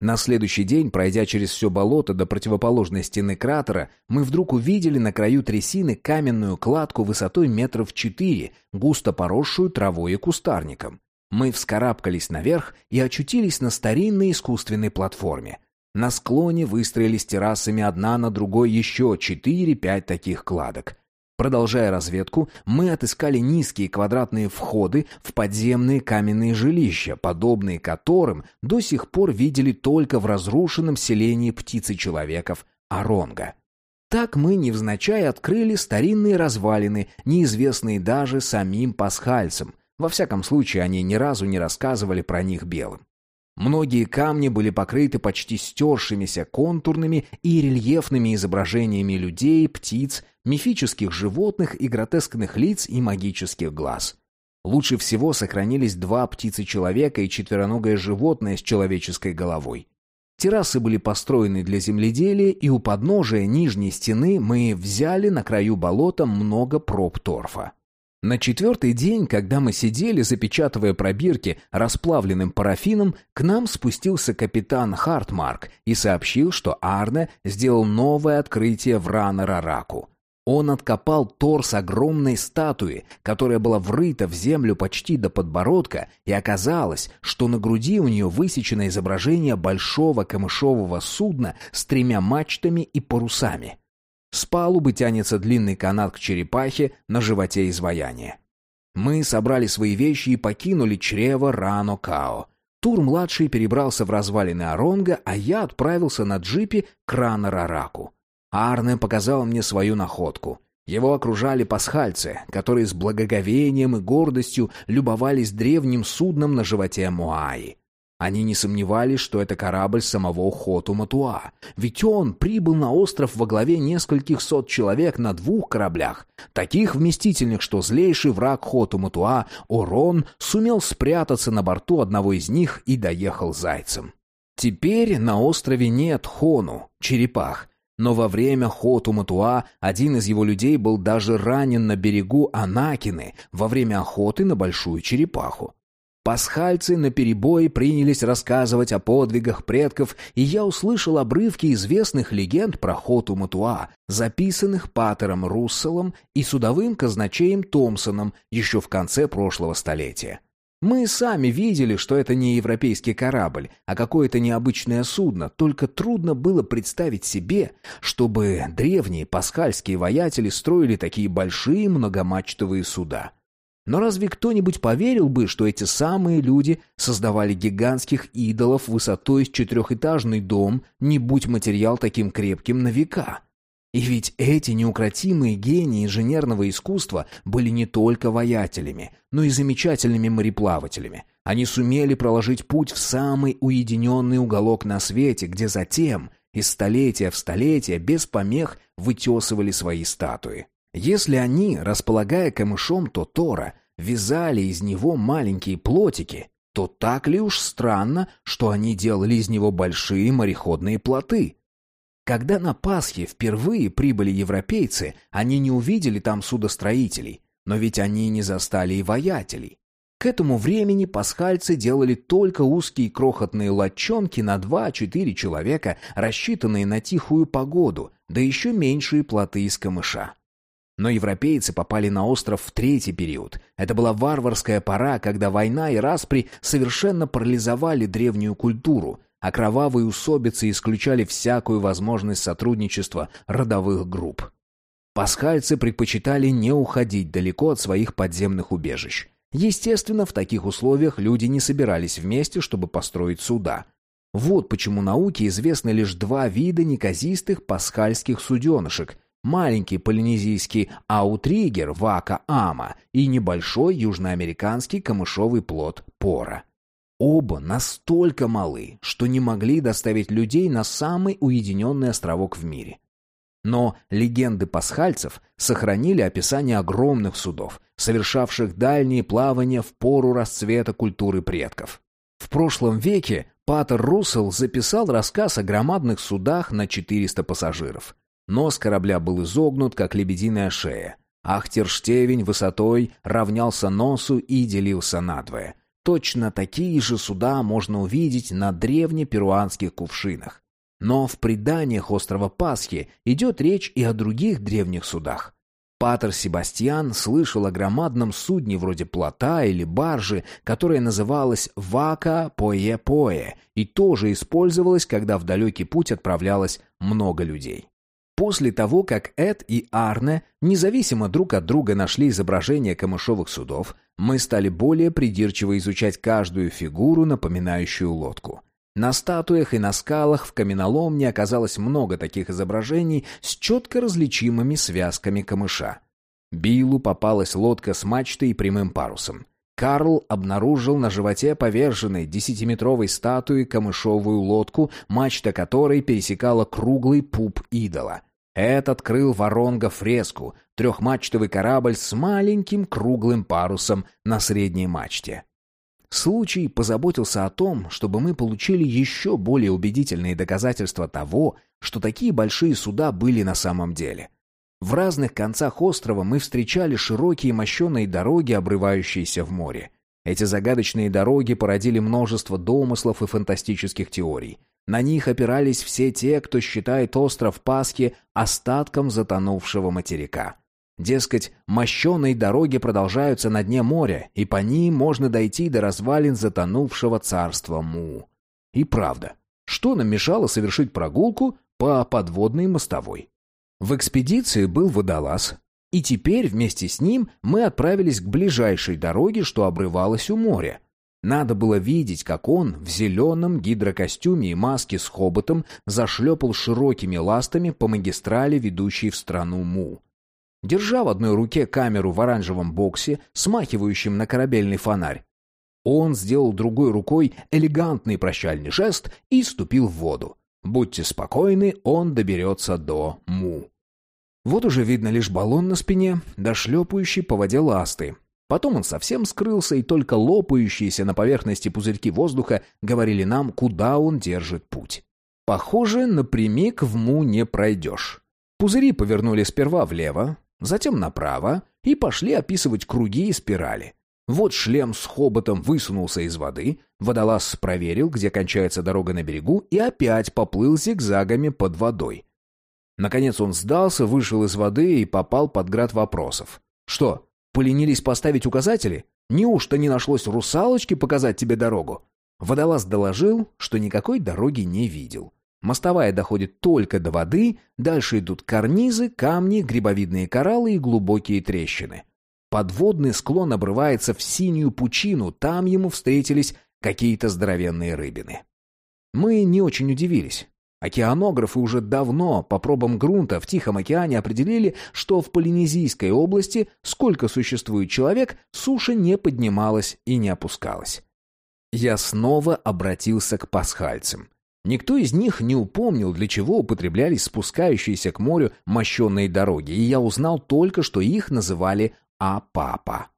На следующий день, пройдя через все болото до противоположной стены кратера, мы вдруг увидели на краю трясины каменную кладку высотой метров четыре, густо поросшую травой и кустарником. Мы вскарабкались наверх и очутились на старинной искусственной платформе. На склоне выстроились террасами одна на другой еще четыре-пять таких кладок. Продолжая разведку, мы отыскали низкие квадратные входы в подземные каменные жилища, подобные которым до сих пор видели только в разрушенном селении птицы-человеков Аронга. Так мы невзначай открыли старинные развалины, неизвестные даже самим пасхальцам. Во всяком случае, они ни разу не рассказывали про них белым. Многие камни были покрыты почти стершимися контурными и рельефными изображениями людей, птиц, мифических животных и гротескных лиц и магических глаз. Лучше всего сохранились два птицы-человека и четвероногое животное с человеческой головой. Террасы были построены для земледелия, и у подножия нижней стены мы взяли на краю болота много проб торфа. На четвертый день, когда мы сидели, запечатывая пробирки расплавленным парафином, к нам спустился капитан Хартмарк и сообщил, что Арне сделал новое открытие в Рана-Рараку. Он откопал торс огромной статуи, которая была врыта в землю почти до подбородка, и оказалось, что на груди у нее высечено изображение большого камышового судна с тремя мачтами и парусами. С палубы тянется длинный канат к черепахе на животе изваяния. Мы собрали свои вещи и покинули чрево Рано-Као. Тур-младший перебрался в развалины Аронга, а я отправился на джипе к Рано-Рараку. Арне показал мне свою находку. Его окружали пасхальцы, которые с благоговением и гордостью любовались древним судном на животе Муаи. Они не сомневались, что это корабль самого Хоту Матуа, ведь он прибыл на остров во главе нескольких сот человек на двух кораблях, таких вместительных, что злейший враг Хоту Матуа, Орон, сумел спрятаться на борту одного из них и доехал зайцем. Теперь на острове нет Хону, черепах, но во время Хоту Матуа один из его людей был даже ранен на берегу Анакины во время охоты на большую черепаху. Пасхальцы наперебой принялись рассказывать о подвигах предков, и я услышал обрывки известных легенд про Хоту Матуа, записанных Патером Русселом и судовым казначеем Томпсоном еще в конце прошлого столетия. Мы сами видели, что это не европейский корабль, а какое-то необычное судно, только трудно было представить себе, чтобы древние пасхальские воятели строили такие большие многомачтовые суда. Но разве кто-нибудь поверил бы, что эти самые люди создавали гигантских идолов высотой с четырехэтажный дом, не будь материал таким крепким на века? И ведь эти неукротимые гении инженерного искусства были не только воятелями, но и замечательными мореплавателями. Они сумели проложить путь в самый уединенный уголок на свете, где затем, из столетия в столетие, без помех вытесывали свои статуи. Если они, располагая камышом Тотора, вязали из него маленькие плотики, то так ли уж странно, что они делали из него большие мореходные плоты? Когда на Пасхе впервые прибыли европейцы, они не увидели там судостроителей, но ведь они не застали и воятелей. К этому времени пасхальцы делали только узкие крохотные лодчонки на два-четыре человека, рассчитанные на тихую погоду, да еще меньшие плоты из камыша. Но европейцы попали на остров в третий период. Это была варварская пора, когда война и распри совершенно парализовали древнюю культуру, а кровавые усобицы исключали всякую возможность сотрудничества родовых групп. Пасхальцы предпочитали не уходить далеко от своих подземных убежищ. Естественно, в таких условиях люди не собирались вместе, чтобы построить суда. Вот почему науке известны лишь два вида неказистых пасхальских суденышек – маленький полинезийский аутригер вака ама и небольшой южноамериканский камышовый плод пора. Оба настолько малы, что не могли доставить людей на самый уединенный островок в мире. Но легенды пасхальцев сохранили описание огромных судов, совершавших дальние плавания в пору расцвета культуры предков. В прошлом веке Патер Руссell записал рассказ о громадных судах на 400 пассажиров. Нос корабля был изогнут, как лебединая шея. Ахтерштевень высотой равнялся носу и делился надвое. Точно такие же суда можно увидеть на древнеперуанских кувшинах. Но в преданиях острова Пасхи идет речь и о других древних судах. Патер Себастьян слышал о громадном судне вроде плота или баржи, которое называлось «Вака Пое-Пое» и тоже использовалось, когда в далекий путь отправлялось много людей. После того, как Эд и Арне независимо друг от друга нашли изображения камышовых судов, мы стали более придирчиво изучать каждую фигуру, напоминающую лодку. На статуях и на скалах в каменоломне оказалось много таких изображений с четко различимыми связками камыша. Биллу попалась лодка с мачтой и прямым парусом. Карл обнаружил на животе поверженной десятиметровой статуи камышовую лодку, мачта которой пересекала круглый пуп идола. Эд открыл воронга фреску, трехмачтовый корабль с маленьким круглым парусом на средней мачте. Случай позаботился о том, чтобы мы получили еще более убедительные доказательства того, что такие большие суда были на самом деле. В разных концах острова мы встречали широкие мощеные дороги, обрывающиеся в море. Эти загадочные дороги породили множество домыслов и фантастических теорий. На них опирались все те, кто считает остров Пасхи остатком затонувшего материка. Дескать, мощеные дороги продолжаются на дне моря, и по ним можно дойти до развалин затонувшего царства Му. И правда, что нам мешало совершить прогулку по подводной мостовой? В экспедиции был водолаз, и теперь вместе с ним мы отправились к ближайшей дороге, что обрывалась у моря. Надо было видеть, как он в зеленом гидрокостюме и маске с хоботом зашлепал широкими ластами по магистрали, ведущей в страну Му. Держа в одной руке камеру в оранжевом боксе, смахивающем на корабельный фонарь, он сделал другой рукой элегантный прощальный жест и ступил в воду. Будьте спокойны, он доберется до Му. Вот уже видно лишь баллон на спине, дошлепающий по воде ласты, Потом он совсем скрылся, и только лопающиеся на поверхности пузырьки воздуха говорили нам, куда он держит путь. Похоже, напрямик в Му не пройдешь. Пузыри повернули сперва влево, затем направо и пошли описывать круги и спирали. Вот шлем с хоботом высунулся из воды, водолаз проверил, где кончается дорога на берегу, и опять поплыл зигзагами под водой. Наконец он сдался, вышел из воды и попал под град вопросов. «Что, Поленились поставить указатели? Неужто не нашлось русалочки показать тебе дорогу? Водолаз доложил, что никакой дороги не видел. Мостовая доходит только до воды, дальше идут карнизы, камни, грибовидные кораллы и глубокие трещины. Подводный склон обрывается в синюю пучину, там ему встретились какие-то здоровенные рыбины. Мы не очень удивились. Океанографы уже давно по пробам грунта в Тихом океане определили, что в Полинезийской области, сколько существует человек, суша не поднималась и не опускалась. Я снова обратился к пасхальцам. Никто из них не упомнил, для чего употреблялись спускающиеся к морю мощенные дороги, и я узнал только, что их называли «апапа».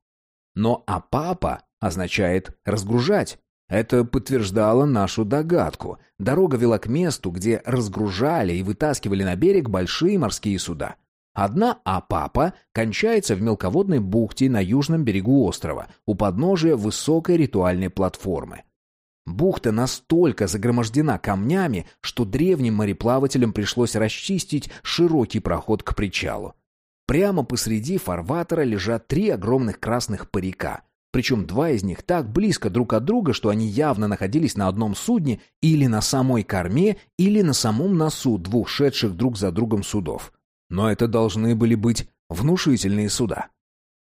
Но «апапа» означает «разгружать», это подтверждало нашу догадку. Дорога вела к месту, где разгружали и вытаскивали на берег большие морские суда. Одна Апапа кончается в мелководной бухте на южном берегу острова, у подножия высокой ритуальной платформы. Бухта настолько загромождена камнями, что древним мореплавателям пришлось расчистить широкий проход к причалу. Прямо посреди фарватера лежат три огромных красных парика, причем два из них так близко друг от друга, что они явно находились на одном судне или на самой корме, или на самом носу двух шедших друг за другом судов. Но это должны были быть внушительные суда.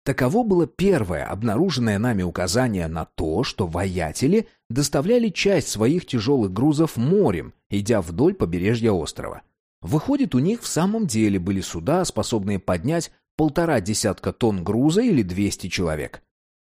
Таково было первое обнаруженное нами указание на то, что воятели доставляли часть своих тяжелых грузов морем, идя вдоль побережья острова. Выходит, у них в самом деле были суда, способные поднять полтора десятка тонн груза или двести человек.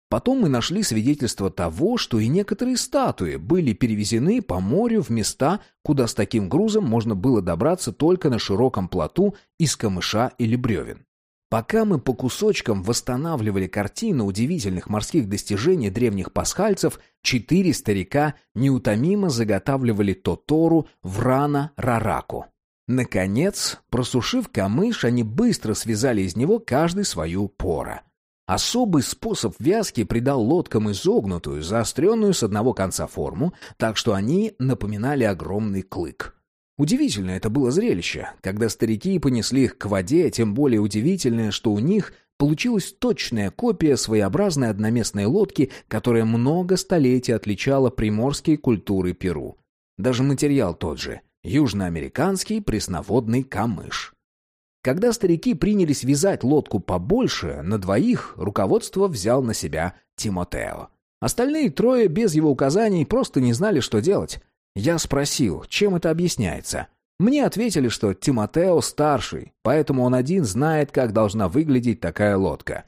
Потом мы нашли свидетельство того, что и некоторые статуи были перевезены по морю в места, куда с таким грузом можно было добраться только на широком плоту из камыша или бревен. Пока мы по кусочкам восстанавливали картину удивительных морских достижений древних пасхальцев, четыре старика неутомимо заготавливали тотору в рано-рараку. Наконец, просушив камыш, они быстро связали из него каждый свою пора. Особый способ вязки придал лодкам изогнутую, заостренную с одного конца форму, так что они напоминали огромный клык. Удивительно это было зрелище, когда старики понесли их к воде, тем более удивительное, что у них получилась точная копия своеобразной одноместной лодки, которая много столетий отличала приморские культуры Перу. Даже материал тот же — южноамериканский пресноводный камыш. Когда старики принялись вязать лодку побольше, на двоих руководство взял на себя Тимотео. Остальные трое без его указаний просто не знали, что делать. Я спросил, чем это объясняется. Мне ответили, что Тимотео старший, поэтому он один знает, как должна выглядеть такая лодка.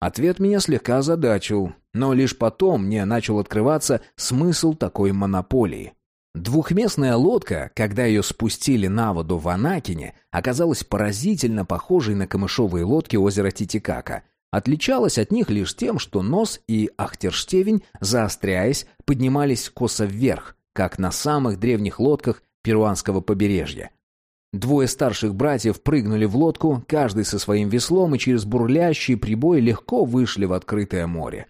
Ответ меня слегка озадачил, но лишь потом мне начал открываться смысл такой монополии. Двухместная лодка, когда ее спустили на воду в Анакине, оказалась поразительно похожей на камышовые лодки озера Титикака. Отличалась от них лишь тем, что нос и ахтерштевень, заостряясь, поднимались косо вверх, как на самых древних лодках перуанского побережья. Двое старших братьев прыгнули в лодку, каждый со своим веслом, и через бурлящий прибой легко вышли в открытое море.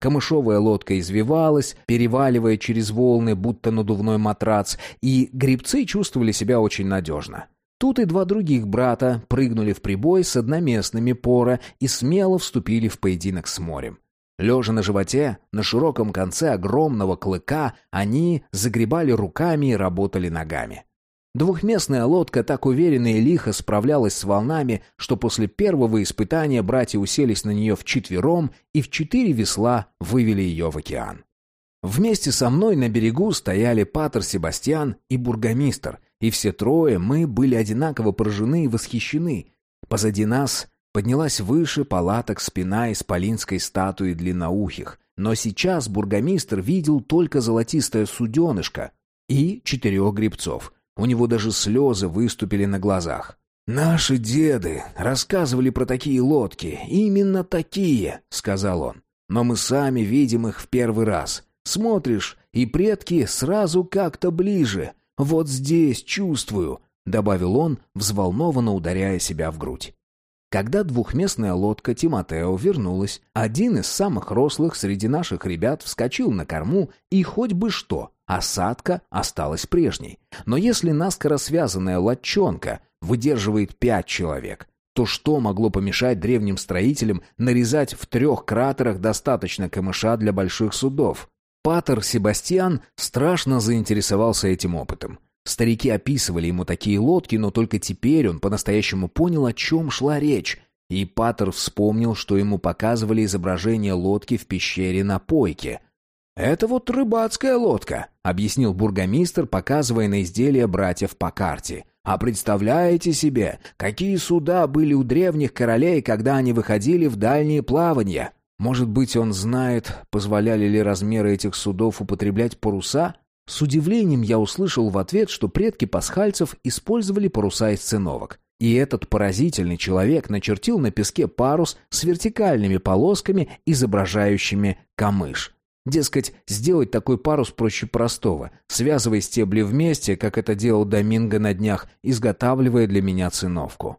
Камышовая лодка извивалась, переваливая через волны, будто надувной матрац, и грибцы чувствовали себя очень надежно. Тут и два других брата прыгнули в прибой с одноместными пора и смело вступили в поединок с морем. Лежа на животе, на широком конце огромного клыка, они загребали руками и работали ногами. Двухместная лодка так уверенно и лихо справлялась с волнами, что после первого испытания братья уселись на нее вчетвером и в четыре весла вывели ее в океан. Вместе со мной на берегу стояли Патер Себастьян и бургомистр, и все трое мы были одинаково поражены и восхищены. Позади нас поднялась выше палаток спина исполинской статуи длинноухих, но сейчас бургомистр видел только золотистое суденышко и четырех гребцов — у него даже слезы выступили на глазах. «Наши деды рассказывали про такие лодки. Именно такие», — сказал он. «Но мы сами видим их в первый раз. Смотришь, и предки сразу как-то ближе. Вот здесь чувствую», — добавил он, взволнованно ударяя себя в грудь. Когда двухместная лодка Тимотео вернулась, один из самых рослых среди наших ребят вскочил на корму и хоть бы что, осадка осталась прежней. Но если наскоро связанная лодчонка выдерживает пять человек, то что могло помешать древним строителям нарезать в трех кратерах достаточно камыша для больших судов? Патер Себастьян страшно заинтересовался этим опытом. Старики описывали ему такие лодки, но только теперь он по-настоящему понял, о чем шла речь. И Паттер вспомнил, что ему показывали изображение лодки в пещере на Пойке. «Это вот рыбацкая лодка», — объяснил бургомистр, показывая на изделия братьев по карте. «А представляете себе, какие суда были у древних королей, когда они выходили в дальние плавания?» Может быть, он знает, позволяли ли размеры этих судов употреблять паруса? С удивлением я услышал в ответ, что предки пасхальцев использовали паруса из циновок. И этот поразительный человек начертил на песке парус с вертикальными полосками, изображающими камыш. Дескать, сделать такой парус проще простого, связывая стебли вместе, как это делал Доминго на днях, изготавливая для меня циновку.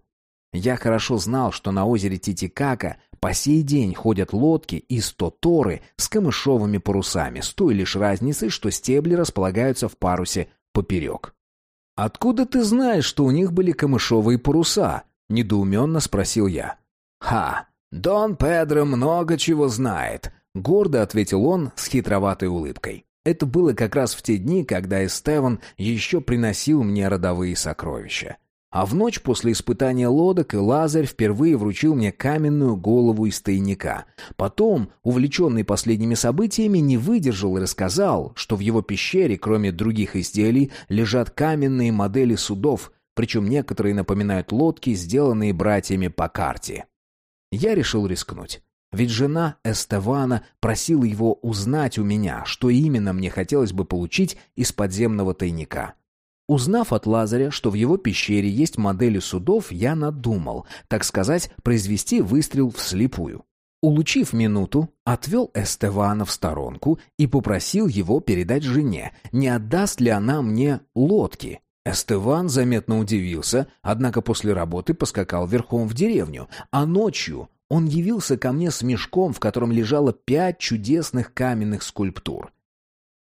Я хорошо знал, что на озере Титикака по сей день ходят лодки из тоторы с камышовыми парусами, с той лишь разницей, что стебли располагаются в парусе поперек. «Откуда ты знаешь, что у них были камышовые паруса?» — недоуменно спросил я. «Ха! Дон Педро много чего знает», Гордо ответил он с хитроватой улыбкой. Это было как раз в те дни, когда Эстеван еще приносил мне родовые сокровища. А в ночь после испытания лодок и Лазарь впервые вручил мне каменную голову из тайника. Потом, увлеченный последними событиями, не выдержал и рассказал, что в его пещере, кроме других изделий, лежат каменные модели судов, причем некоторые напоминают лодки, сделанные братьями по карте. Я решил рискнуть. Ведь жена Эстевана просила его узнать у меня, что именно мне хотелось бы получить из подземного тайника. Узнав от Лазаря, что в его пещере есть модели судов, я надумал, так сказать, произвести выстрел вслепую. Улучив минуту, отвел Эстевана в сторонку и попросил его передать жене, не отдаст ли она мне лодки. Эстеван заметно удивился, однако после работы поскакал верхом в деревню, а ночью он явился ко мне с мешком, в котором лежало пять чудесных каменных скульптур.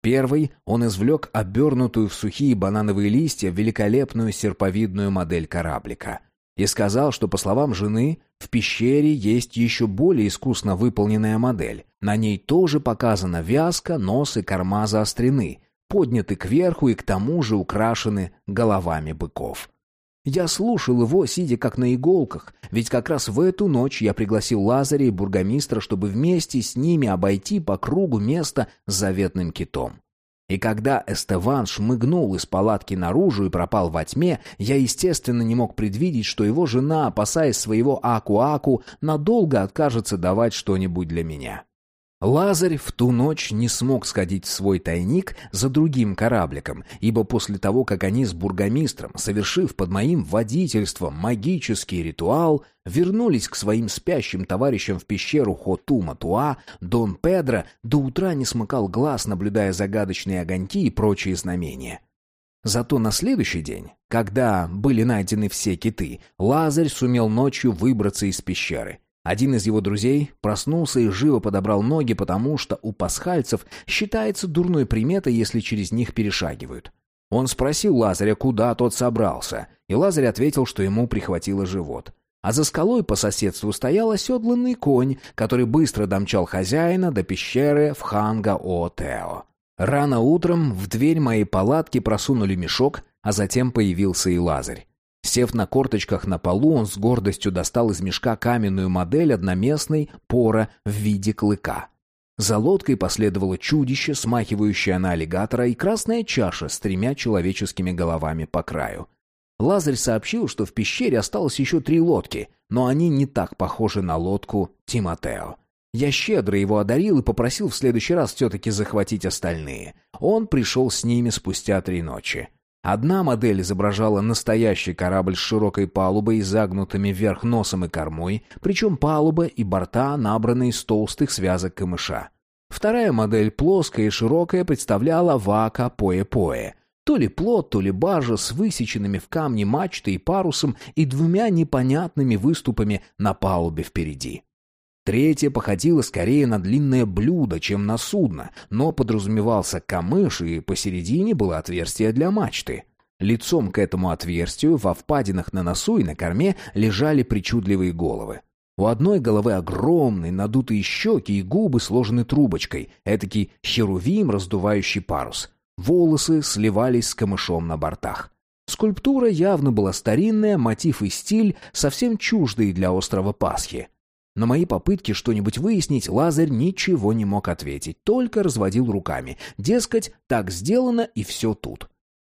Первый он извлек обернутую в сухие банановые листья великолепную серповидную модель кораблика и сказал, что, по словам жены, в пещере есть еще более искусно выполненная модель. На ней тоже показана вязка, нос и корма заострены, подняты кверху и к тому же украшены головами быков. Я слушал его, сидя как на иголках, ведь как раз в эту ночь я пригласил Лазаря и бургомистра, чтобы вместе с ними обойти по кругу место с заветным китом. И когда Эстеван шмыгнул из палатки наружу и пропал во тьме, я, естественно, не мог предвидеть, что его жена, опасаясь своего Аку-Аку, надолго откажется давать что-нибудь для меня. Лазарь в ту ночь не смог сходить в свой тайник за другим корабликом, ибо после того, как они с бургомистром, совершив под моим водительством магический ритуал, вернулись к своим спящим товарищам в пещеру Хотума-Туа, Дон Педро до утра не смыкал глаз, наблюдая загадочные огоньки и прочие знамения. Зато на следующий день, когда были найдены все киты, Лазарь сумел ночью выбраться из пещеры — один из его друзей проснулся и живо подобрал ноги, потому что у пасхальцев считается дурной приметой, если через них перешагивают. Он спросил Лазаря, куда тот собрался, и Лазарь ответил, что ему прихватило живот. А за скалой по соседству стоял оседланный конь, который быстро домчал хозяина до пещеры в Ханга-О-Тео. Рано утром в дверь моей палатки просунули мешок, а затем появился и Лазарь. Сев на корточках на полу, он с гордостью достал из мешка каменную модель одноместной пора в виде клыка. За лодкой последовало чудище, смахивающее на аллигатора, и красная чаша с тремя человеческими головами по краю. Лазарь сообщил, что в пещере осталось еще три лодки, но они не так похожи на лодку Тимотео. Я щедро его одарил и попросил в следующий раз все-таки захватить остальные. Он пришел с ними спустя три ночи. Одна модель изображала настоящий корабль с широкой палубой и загнутыми вверх носом и кормой, причем палуба и борта набраны из толстых связок камыша. Вторая модель, плоская и широкая, представляла вака пое-пое. То ли плот, то ли бажа с высеченными в камне мачтой и парусом и двумя непонятными выступами на палубе впереди. Третье походило скорее на длинное блюдо, чем на судно, но подразумевался камыш, и посередине было отверстие для мачты. Лицом к этому отверстию во впадинах на носу и на корме лежали причудливые головы. У одной головы огромные надутые щеки и губы сложены трубочкой, этакий херувим, раздувающий парус. Волосы сливались с камышом на бортах. Скульптура явно была старинная, мотив и стиль совсем чуждые для острова Пасхи. На мои попытки что-нибудь выяснить Лазарь ничего не мог ответить, только разводил руками. Дескать, так сделано и все тут.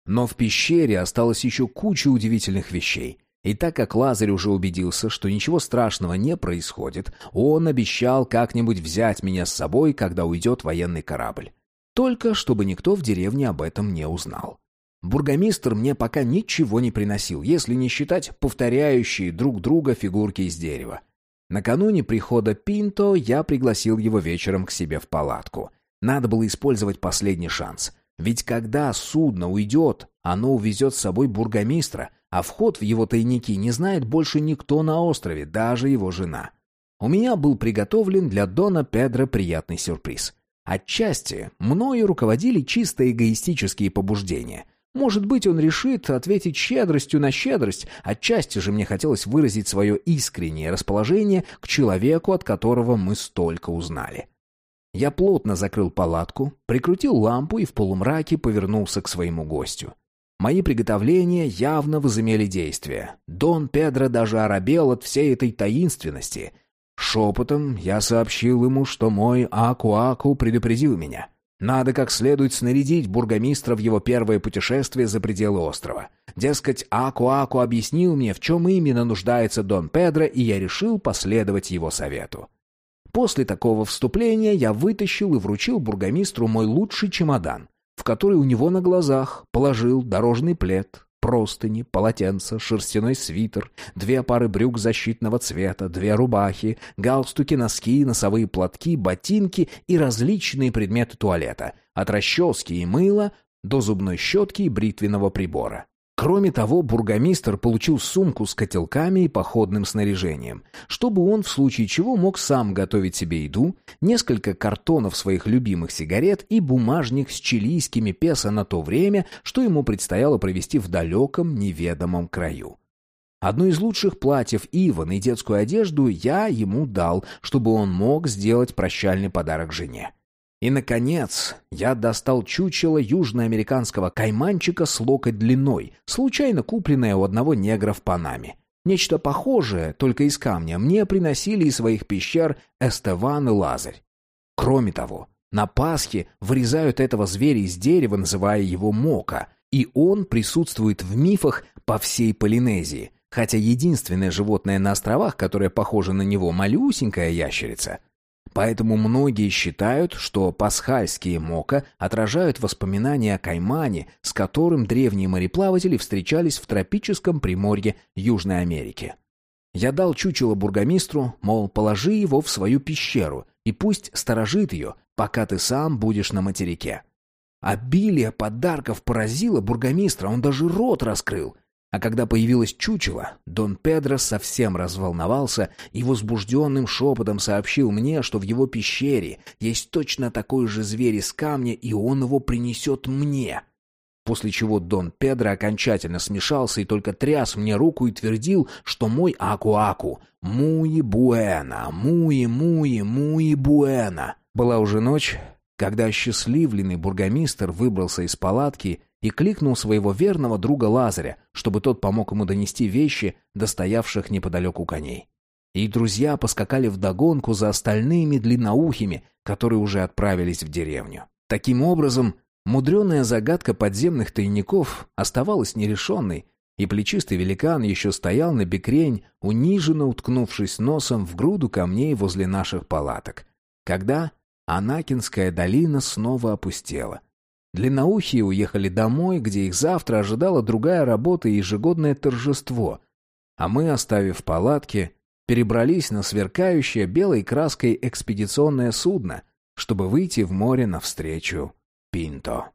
Но в пещере осталось еще куча удивительных вещей. И так как Лазарь уже убедился, что ничего страшного не происходит, он обещал как-нибудь взять меня с собой, когда уйдет военный корабль. Только чтобы никто в деревне об этом не узнал. Бургомистр мне пока ничего не приносил, если не считать повторяющие друг друга фигурки из дерева. Накануне прихода Пинто я пригласил его вечером к себе в палатку. Надо было использовать последний шанс. Ведь когда судно уйдет, оно увезет с собой бургомистра, а вход в его тайники не знает больше никто на острове, даже его жена. У меня был приготовлен для Дона Педро приятный сюрприз. Отчасти мною руководили чисто эгоистические побуждения. Может быть, он решит ответить щедростью на щедрость, отчасти же мне хотелось выразить свое искреннее расположение к человеку, от которого мы столько узнали. Я плотно закрыл палатку, прикрутил лампу и в полумраке повернулся к своему гостю. Мои приготовления явно возымели действие. Дон Педро даже оробел от всей этой таинственности. Шепотом я сообщил ему, что мой Аку-Аку предупредил меня. Надо как следует снарядить бургомистра в его первое путешествие за пределы острова. Дескать, Аку-Аку объяснил мне, в чем именно нуждается Дон Педро, и я решил последовать его совету. После такого вступления я вытащил и вручил бургомистру мой лучший чемодан, в который у него на глазах положил дорожный плед, простыни, полотенце, шерстяной свитер, две пары брюк защитного цвета, две рубахи, галстуки, носки, носовые платки, ботинки и различные предметы туалета, от расчески и мыла до зубной щетки и бритвенного прибора. Кроме того, бургомистр получил сумку с котелками и походным снаряжением, чтобы он в случае чего мог сам готовить себе еду, несколько картонов своих любимых сигарет и бумажник с чилийскими песо на то время, что ему предстояло провести в далеком неведомом краю. Одно из лучших платьев Ивана и детскую одежду я ему дал, чтобы он мог сделать прощальный подарок жене. И, наконец, я достал чучело южноамериканского кайманчика с локоть длиной, случайно купленное у одного негра в Панаме. Нечто похожее, только из камня, мне приносили из своих пещер Эстеван и Лазарь. Кроме того, на Пасхе вырезают этого зверя из дерева, называя его мока, и он присутствует в мифах по всей Полинезии, хотя единственное животное на островах, которое похоже на него, малюсенькая ящерица — Поэтому многие считают, что пасхальские мока отражают воспоминания о каймане, с которым древние мореплаватели встречались в тропическом приморье Южной Америки. Я дал чучело бургомистру, мол, положи его в свою пещеру и пусть сторожит ее, пока ты сам будешь на материке. Обилие подарков поразило бургомистра, он даже рот раскрыл. А когда появилось чучело, Дон Педро совсем разволновался и возбужденным шепотом сообщил мне, что в его пещере есть точно такой же зверь из камня, и он его принесет мне. После чего Дон Педро окончательно смешался и только тряс мне руку и твердил, что мой Аку-Аку «Муи буэна, муи, муи, муи буэна». Была уже ночь, когда счастливленный бургомистр выбрался из палатки и кликнул своего верного друга Лазаря, чтобы тот помог ему донести вещи до стоявших неподалеку коней. И друзья поскакали вдогонку за остальными длинноухими, которые уже отправились в деревню. Таким образом, мудреная загадка подземных тайников оставалась нерешенной, и плечистый великан еще стоял на бекрень, униженно уткнувшись носом в груду камней возле наших палаток, когда Анакинская долина снова опустела — Длинноухие уехали домой, где их завтра ожидала другая работа и ежегодное торжество. А мы, оставив палатки, перебрались на сверкающее белой краской экспедиционное судно, чтобы выйти в море навстречу Пинто.